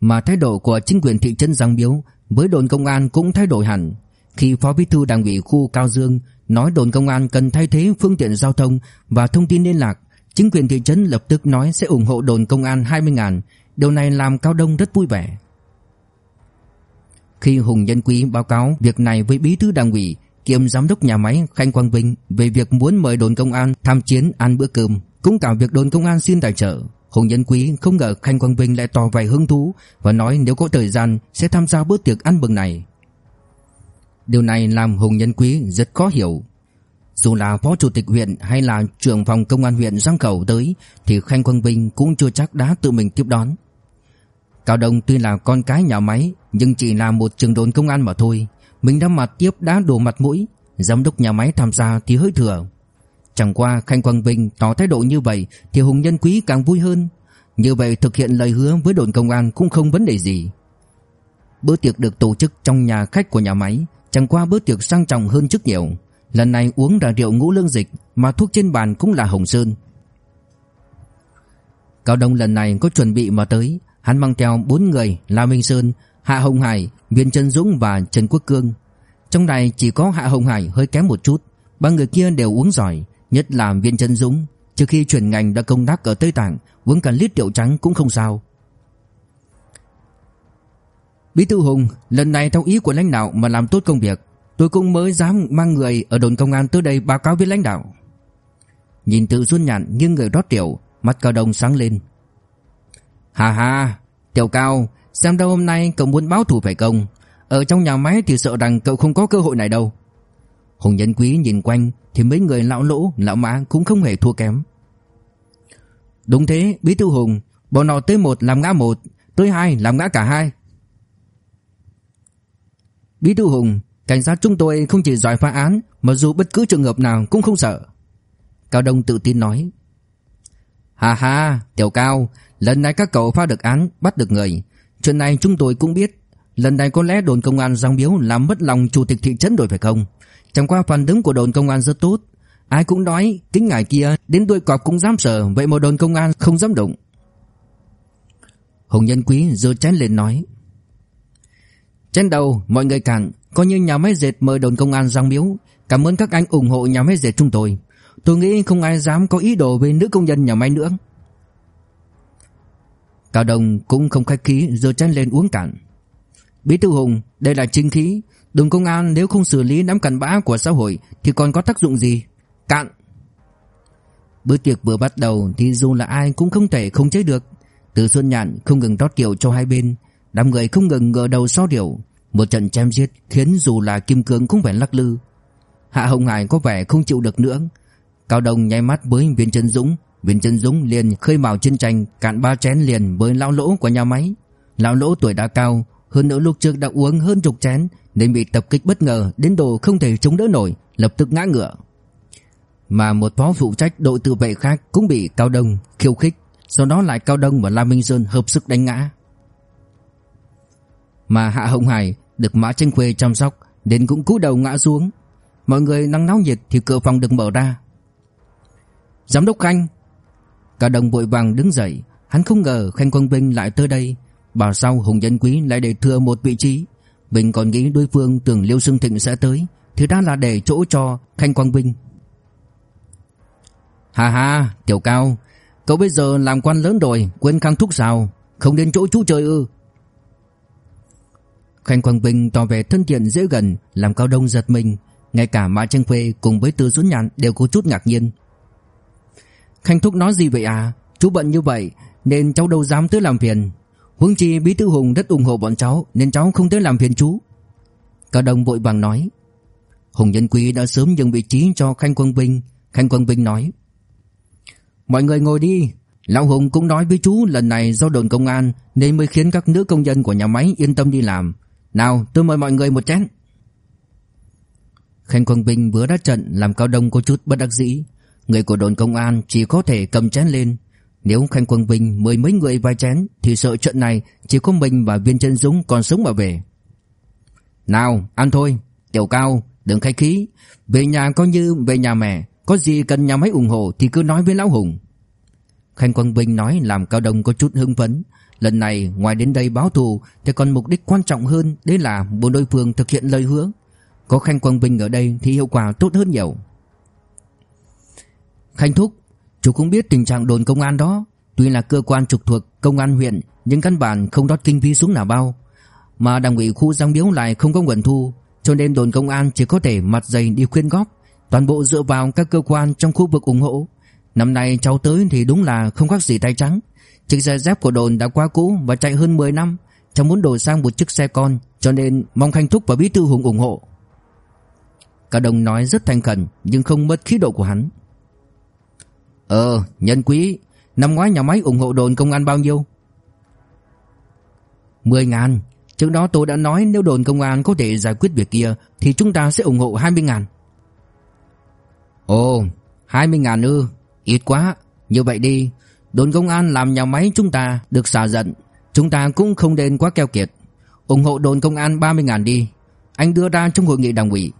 Mà thái độ của chính quyền thị trấn Giang Biếu với đồn công an cũng thay đổi hẳn. Khi Phó Bí thư Đảng ủy khu Cao Dương nói đồn công an cần thay thế phương tiện giao thông và thông tin liên lạc, chính quyền thị trấn lập tức nói sẽ ủng hộ đồn công an 20 ngàn. Điều này làm Cao Đông rất vui vẻ. Khi Hùng Nhân Quý báo cáo việc này với Bí thư Đảng ủy kiêm giám đốc nhà máy Khanh Quang Vinh về việc muốn mời đồn công an tham chiến ăn bữa cơm, cũng cả việc đồn công an xin tài trợ. Hùng Nhân Quý không ngờ Khanh Quang Vinh lại tỏ vẻ hứng thú và nói nếu có thời gian sẽ tham gia bữa tiệc ăn mừng này. Điều này làm Hùng Nhân Quý rất khó hiểu. Dù là phó chủ tịch huyện hay là trưởng phòng công an huyện Giang Khẩu tới thì Khanh Quang Vinh cũng chưa chắc đã tự mình tiếp đón. Cao Đông tuy là con cái nhà máy nhưng chỉ là một trường đồn công an mà thôi. Mình đã mặt tiếp đã đổ mặt mũi. Giám đốc nhà máy tham gia thì hơi thừa. Chẳng qua Khanh Quang Vinh tỏ thái độ như vậy Thì Hùng Nhân Quý càng vui hơn. Như vậy thực hiện lời hứa với đồn công an cũng không vấn đề gì. Bữa tiệc được tổ chức trong nhà khách của nhà máy. Chẳng qua bữa tiệc sang trọng hơn trước nhiều. Lần này uống là rượu ngũ lương dịch Mà thuốc trên bàn cũng là hồng sơn. Cao Đông lần này có chuẩn bị mà tới. Hắn mang theo bốn người là Minh Sơn, Hạ Hồng Hải, Viên Trân Dũng và Trần Quốc Cương. Trong này chỉ có Hạ Hồng Hải hơi kém một chút Ba người kia đều uống giỏi Nhất là Viên Trân Dũng. Trước khi chuyển ngành đã công tác ở Tây Tạng Uống cả lít rượu trắng cũng không sao. Bí thư Hùng Lần này theo ý của lãnh đạo mà làm tốt công việc Tôi cũng mới dám mang người ở đồn công an tới đây báo cáo với lãnh đạo. Nhìn tự Xuân Nhạn nghiêng người rót rượu Mắt cao đông sáng lên. Hà hà Tiểu cao Xem đâu hôm nay cậu muốn báo thù phải không? Ở trong nhà máy thì sợ rằng cậu không có cơ hội này đâu. Hùng Nhân Quý nhìn quanh Thì mấy người lão lỗ, lão mã cũng không hề thua kém. Đúng thế Bí thư Hùng Bọn họ tới một làm ngã một Tới hai làm ngã cả hai. Bí thư Hùng Cảnh sát chúng tôi không chỉ giỏi phá án Mà dù bất cứ trường hợp nào cũng không sợ. Cao Đông tự tin nói. Hà hà Tiểu Cao Lần này các cậu phá được án Bắt được người. Chuyện này chúng tôi cũng biết. Lần này có lẽ đồn công an Giang Biếu Làm mất lòng chủ tịch thị trấn rồi phải không? Chẳng qua phản ứng của đồn công an rất tốt. Ai cũng nói, kính ngài kia Đến đuôi cọp cũng dám sợ Vậy mà đồn công an không dám động. Hùng Nhân Quý giơ chén lên nói Trên đầu, mọi người cản Coi như nhà máy dệt mời đồn công an Giang Biếu. Cảm ơn các anh ủng hộ nhà máy dệt chúng tôi. Tôi nghĩ không ai dám có ý đồ với nữ công nhân nhà máy nữa. Cao Đông cũng không khách khí, giơ chén lên uống cạn. Bí thư Hùng, Đây là chính khí. Đồn công an nếu không xử lý đám cặn bã của xã hội Thì còn có tác dụng gì? Cạn. Bữa tiệc vừa bắt đầu Thì dù là ai cũng không thể không chế được. Từ Xuân Nhạn không ngừng rót rượu cho hai bên. Đám người không ngừng ngửa đầu so rượu Một trận chém giết khiến dù là Kim Cương cũng phải lắc lư. Hạ Hồng Hải có vẻ không chịu được nữa. Cao Đông nháy mắt với Viên Trân Dũng Viên Trân Dũng liền khơi mào chiến tranh, Cạn ba chén liền với lão lỗ của nhà máy. Lão lỗ tuổi đã cao, Hơn nữa lúc trước đã uống hơn chục chén, Nên bị tập kích bất ngờ, Đến độ không thể chống đỡ nổi, Lập tức ngã ngựa. Mà một phó phụ trách đội tự vệ khác Cũng bị Cao Đông khiêu khích, Sau đó lại Cao Đông và La Minh Sơn hợp sức đánh ngã. Mà Hạ Hồng Hải Được Mã Tranh Khuê chăm sóc Đến cũng cúi đầu ngã xuống. Mọi người đang náo nhiệt thì cửa phòng được mở ra. Giám đốc Khanh Cả đồng vội vàng đứng dậy. Hắn không ngờ Khanh Quang Vinh lại tới đây. Bảo sau Hùng Nhân Quý lại để thừa một vị trí? Bình còn nghĩ đối phương tưởng Liêu Sương Thịnh sẽ tới, Thì đã là để chỗ cho Khanh Quang Vinh. Hà hà Tiểu Cao, Cậu bây giờ làm quan lớn rồi, Quên khang thúc sao? Không đến chỗ chú chơi ư? Khanh Quang Vinh tỏ vẻ thân thiện, dễ gần, Làm Cao Đông giật mình. Ngay cả Mã Tranh Khuê cùng với Tư Xuân Nhàn Đều có chút ngạc nhiên. Khanh Thúc nói gì vậy à? Chú bận như vậy, Nên cháu đâu dám tới làm phiền. Huống chi Bí Thư Hùng rất ủng hộ bọn cháu, Nên cháu không tới làm phiền chú. Cao Đông vội vàng nói, Hùng Nhân Quý đã sớm dừng vị trí cho Khanh Quân Vinh. Khanh Quân Vinh nói, Mọi người ngồi đi. Lão Hùng cũng nói với chú lần này do đồn công an Nên mới khiến các nữ công nhân của nhà máy yên tâm đi làm. Nào, tôi mời mọi người một chén. Khanh Quân Vinh vừa đã trận, làm Cao Đông có chút bất đắc dĩ. Người của đồn công an chỉ có thể cầm chén lên. Nếu Khanh Quang Vinh mời mấy người vài chén, Thì sợ trận này chỉ có mình và viên chân dũng còn sống mà về. Nào, ăn thôi. Tiểu cao, đừng khách khí. Về nhà coi như về nhà mẹ. Có gì cần nhà máy ủng hộ thì cứ nói với Lão Hùng. Khanh Quang Vinh nói làm Cao Đông có chút hưng phấn. Lần này, ngoài đến đây báo thù, Thì còn mục đích quan trọng hơn, Đấy là bộ đối phương thực hiện lời hứa. Có Khanh Quang Vinh ở đây thì hiệu quả tốt hơn nhiều. Khanh Thúc, Chú cũng biết tình trạng đồn công an đó. Tuy là cơ quan trực thuộc công an huyện, Nhưng căn bản không đót kinh phí xuống nào bao. Mà đảng ủy khu Giang Biếu lại không có nguồn thu, Cho nên đồn công an chỉ có thể mặt dày đi khuyên góp. Toàn bộ dựa vào các cơ quan trong khu vực ủng hộ. Năm nay cháu tới thì đúng là không khác gì tay trắng. Chiếc xe dép của đồn đã quá cũ và chạy hơn 10 năm. Cháu muốn đổi sang một chiếc xe con, Cho nên mong Khanh Thúc và Bí Thư Hùng ủng hộ. Cả đồng nói rất thành khẩn, Nhưng không mất khí độ của hắn. Ờ nhân quý, Năm ngoái nhà máy ủng hộ đồn công an bao nhiêu? 10 ngàn. Trước đó tôi đã nói nếu đồn công an có thể giải quyết việc kia, Thì chúng ta sẽ ủng hộ 20 ngàn. Ồ 20 ngàn ư? Ít quá. Như vậy đi. Đồn công an làm nhà máy chúng ta được xả giận. Chúng ta cũng không nên quá keo kiệt. Ủng hộ đồn công an 30 ngàn đi. Anh đưa ra trong hội nghị đảng ủy.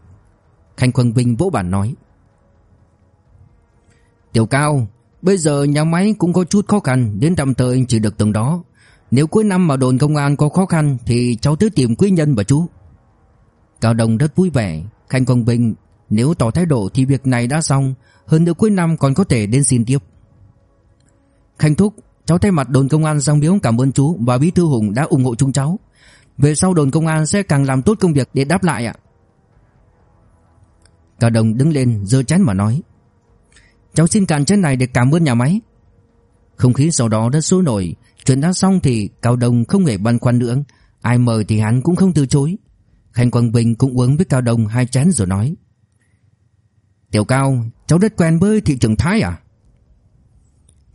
Khanh quân Vinh vỗ bản nói. Tiểu Cao, Bây giờ nhà máy cũng có chút khó khăn, Đến tầm tới chỉ được từng đó. Nếu cuối năm mà đồn công an có khó khăn Thì cháu tới tìm quý nhân và chú. Cao Đồng rất vui vẻ, Khanh Quang bình. Nếu tỏ thái độ thì việc này đã xong, Hơn nữa cuối năm còn có thể đến xin tiếp. Khanh Thúc, Cháu thay mặt đồn công an giang biếu cảm ơn chú Và Bí Thư Hùng đã ủng hộ chúng cháu. Về sau đồn công an sẽ càng làm tốt công việc để đáp lại ạ. Cao Đồng đứng lên, giơ chén mà nói. Cháu xin cạn chén này để cảm ơn nhà máy. Không khí sau đó đã sôi nổi. Chuyện đã xong thì Cao Đồng không hề băn khoăn nữa. Ai mời thì hắn cũng không từ chối. Khanh Quang Bình cũng uống với Cao Đồng hai chén rồi nói. Tiểu Cao Cháu rất quen với thị trường Thái à?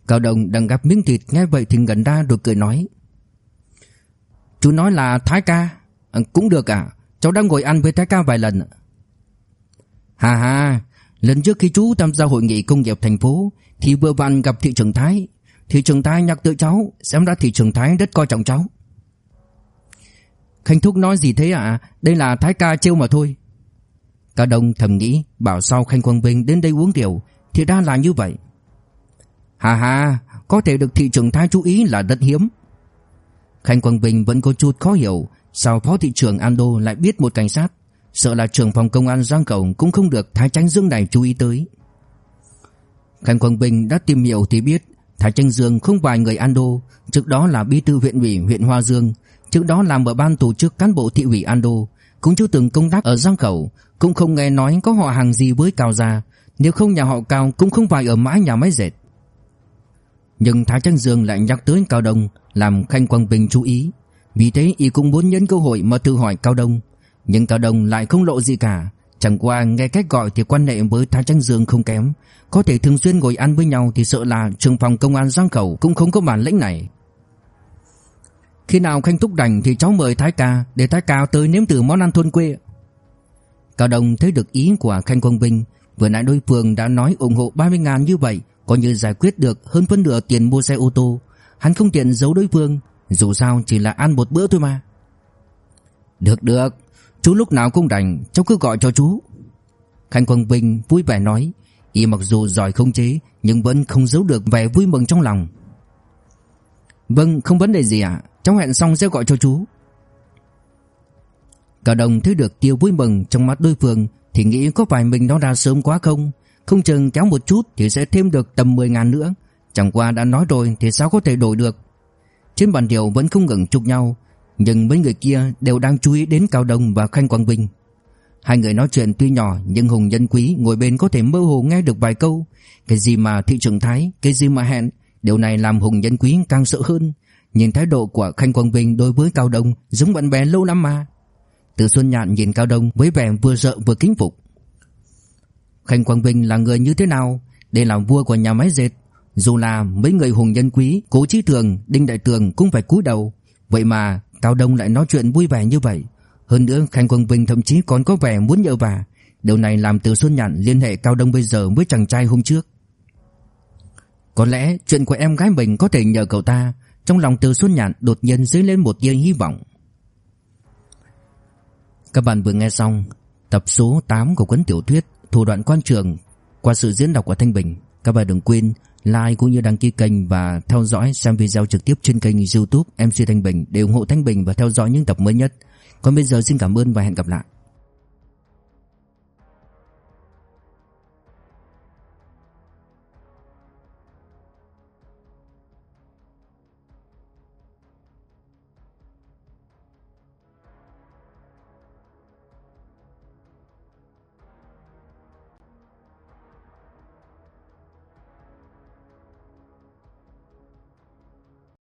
Cao Đồng đang gặp miếng thịt nghe vậy thì gần ra rồi cười nói. Chú nói là Thái ca. À, Cũng được à. Cháu đang ngồi ăn với Thái ca vài lần. Hà hà Lần trước khi chú tham gia hội nghị công nghiệp thành phố, Thì vừa vặn gặp thị trưởng Thái. Thị trưởng Thái nhắc tới cháu, Xem ra thị trưởng Thái rất coi trọng cháu. Khanh Thúc nói gì thế ạ? Đây là Thái ca trêu mà thôi. Cả đông thầm nghĩ, Bảo sau Khanh Quang Vinh đến đây uống rượu, Thì ra là như vậy. Hà hà Có thể được thị trưởng Thái chú ý là rất hiếm. Khanh Quang Vinh vẫn có chút khó hiểu, Sao phó thị trưởng Ando lại biết một cảnh sát. Sợ là trưởng phòng công an Giang Cầu Cũng không được Thái Tránh Dương này chú ý tới. Khanh Quang bình đã tìm hiểu thì biết Thái Tránh Dương không phải người Ando Trước đó là bí thư huyện ủy huyện Hoa Dương. Trước đó làm ở ban tổ chức cán bộ thị ủy Ando Cũng chưa từng công tác ở Giang cầu Cũng không nghe nói có họ hàng gì với Cao Gia. Nếu không nhà họ Cao cũng không phải ở mãi nhà máy dệt. Nhưng Thái Tránh Dương lại nhắc tới Cao Đông làm Khanh Quang Bình chú ý. Vì thế y cũng muốn nhân cơ hội mà tự hỏi Cao Đông, nhưng Cao Đông lại không lộ gì cả, chẳng qua nghe cách gọi thì quan hệ với Thái Tranh Dương không kém, có thể thường xuyên ngồi ăn với nhau thì sợ là trường phòng công an Giang Khẩu cũng không có bản lĩnh này. Khi nào Khanh Thúc đành thì cháu mời Thái ca để Thái ca tới nếm thử món ăn thôn quê. Cao Đông thấy được ý của Khanh Quang Vinh, vừa nãy đối phương đã nói ủng hộ 30 ngàn như vậy, coi như giải quyết được hơn phân nửa tiền mua xe ô tô, Hắn không tiện giấu đối phương Dù sao chỉ là ăn một bữa thôi mà. Được được. Chú lúc nào cũng rảnh Cháu cứ gọi cho chú. Khanh Quang Vinh vui vẻ nói, Y mặc dù giỏi không chế, Nhưng vẫn không giấu được vẻ vui mừng trong lòng. Vâng không vấn đề gì ạ. Cháu hẹn xong sẽ gọi cho chú. Cả đồng thấy được tiêu vui mừng trong mắt đối phương, Thì nghĩ có phải mình nó ra sớm quá không? Không chừng kéo một chút Thì sẽ thêm được tầm 10 ngàn nữa. Chẳng qua đã nói rồi thì sao có thể đổi được? Trên bàn điều vẫn không ngừng chụp nhau nhưng mấy người kia đều đang chú ý đến Cao Đông và Khanh Quang Vinh. Hai người nói chuyện tuy nhỏ nhưng Hùng Nhân Quý ngồi bên có thể mơ hồ nghe được vài câu. Cái gì mà thị trường Thái, cái gì mà hẹn Điều này làm Hùng Nhân Quý càng sợ hơn. Nhìn thái độ của Khanh Quang Vinh đối với Cao Đông giống bạn bè lâu năm mà. Từ Xuân Nhạn nhìn Cao Đông với vẻ vừa sợ vừa kính phục. Khanh Quang Vinh là người như thế nào? Đây là vua của nhà máy dệt. Dù là mấy người hùng nhân quý Cố Chí Thường, Đinh Đại Tường cũng phải cúi đầu. Vậy mà Cao Đông lại nói chuyện vui vẻ như vậy. Hơn nữa Khanh Quang Vinh thậm chí còn có vẻ muốn nhờ vả. Điều này làm Từ Xuân Nhạn liên hệ Cao Đông bây giờ với chàng trai hôm trước. Có lẽ chuyện của em gái mình có thể nhờ cậu ta. Trong lòng Từ Xuân Nhạn đột nhiên dấy lên một tia hy vọng. Các bạn vừa nghe xong tập số 8 của cuốn tiểu thuyết Thủ đoạn quan trường qua sự diễn đọc của Thanh Bình. Các bạn đừng quên like cũng như đăng ký kênh và theo dõi xem video trực tiếp trên kênh YouTube MC Thanh Bình để ủng hộ Thanh Bình và theo dõi những tập mới nhất. Còn bây giờ xin cảm ơn và hẹn gặp lại.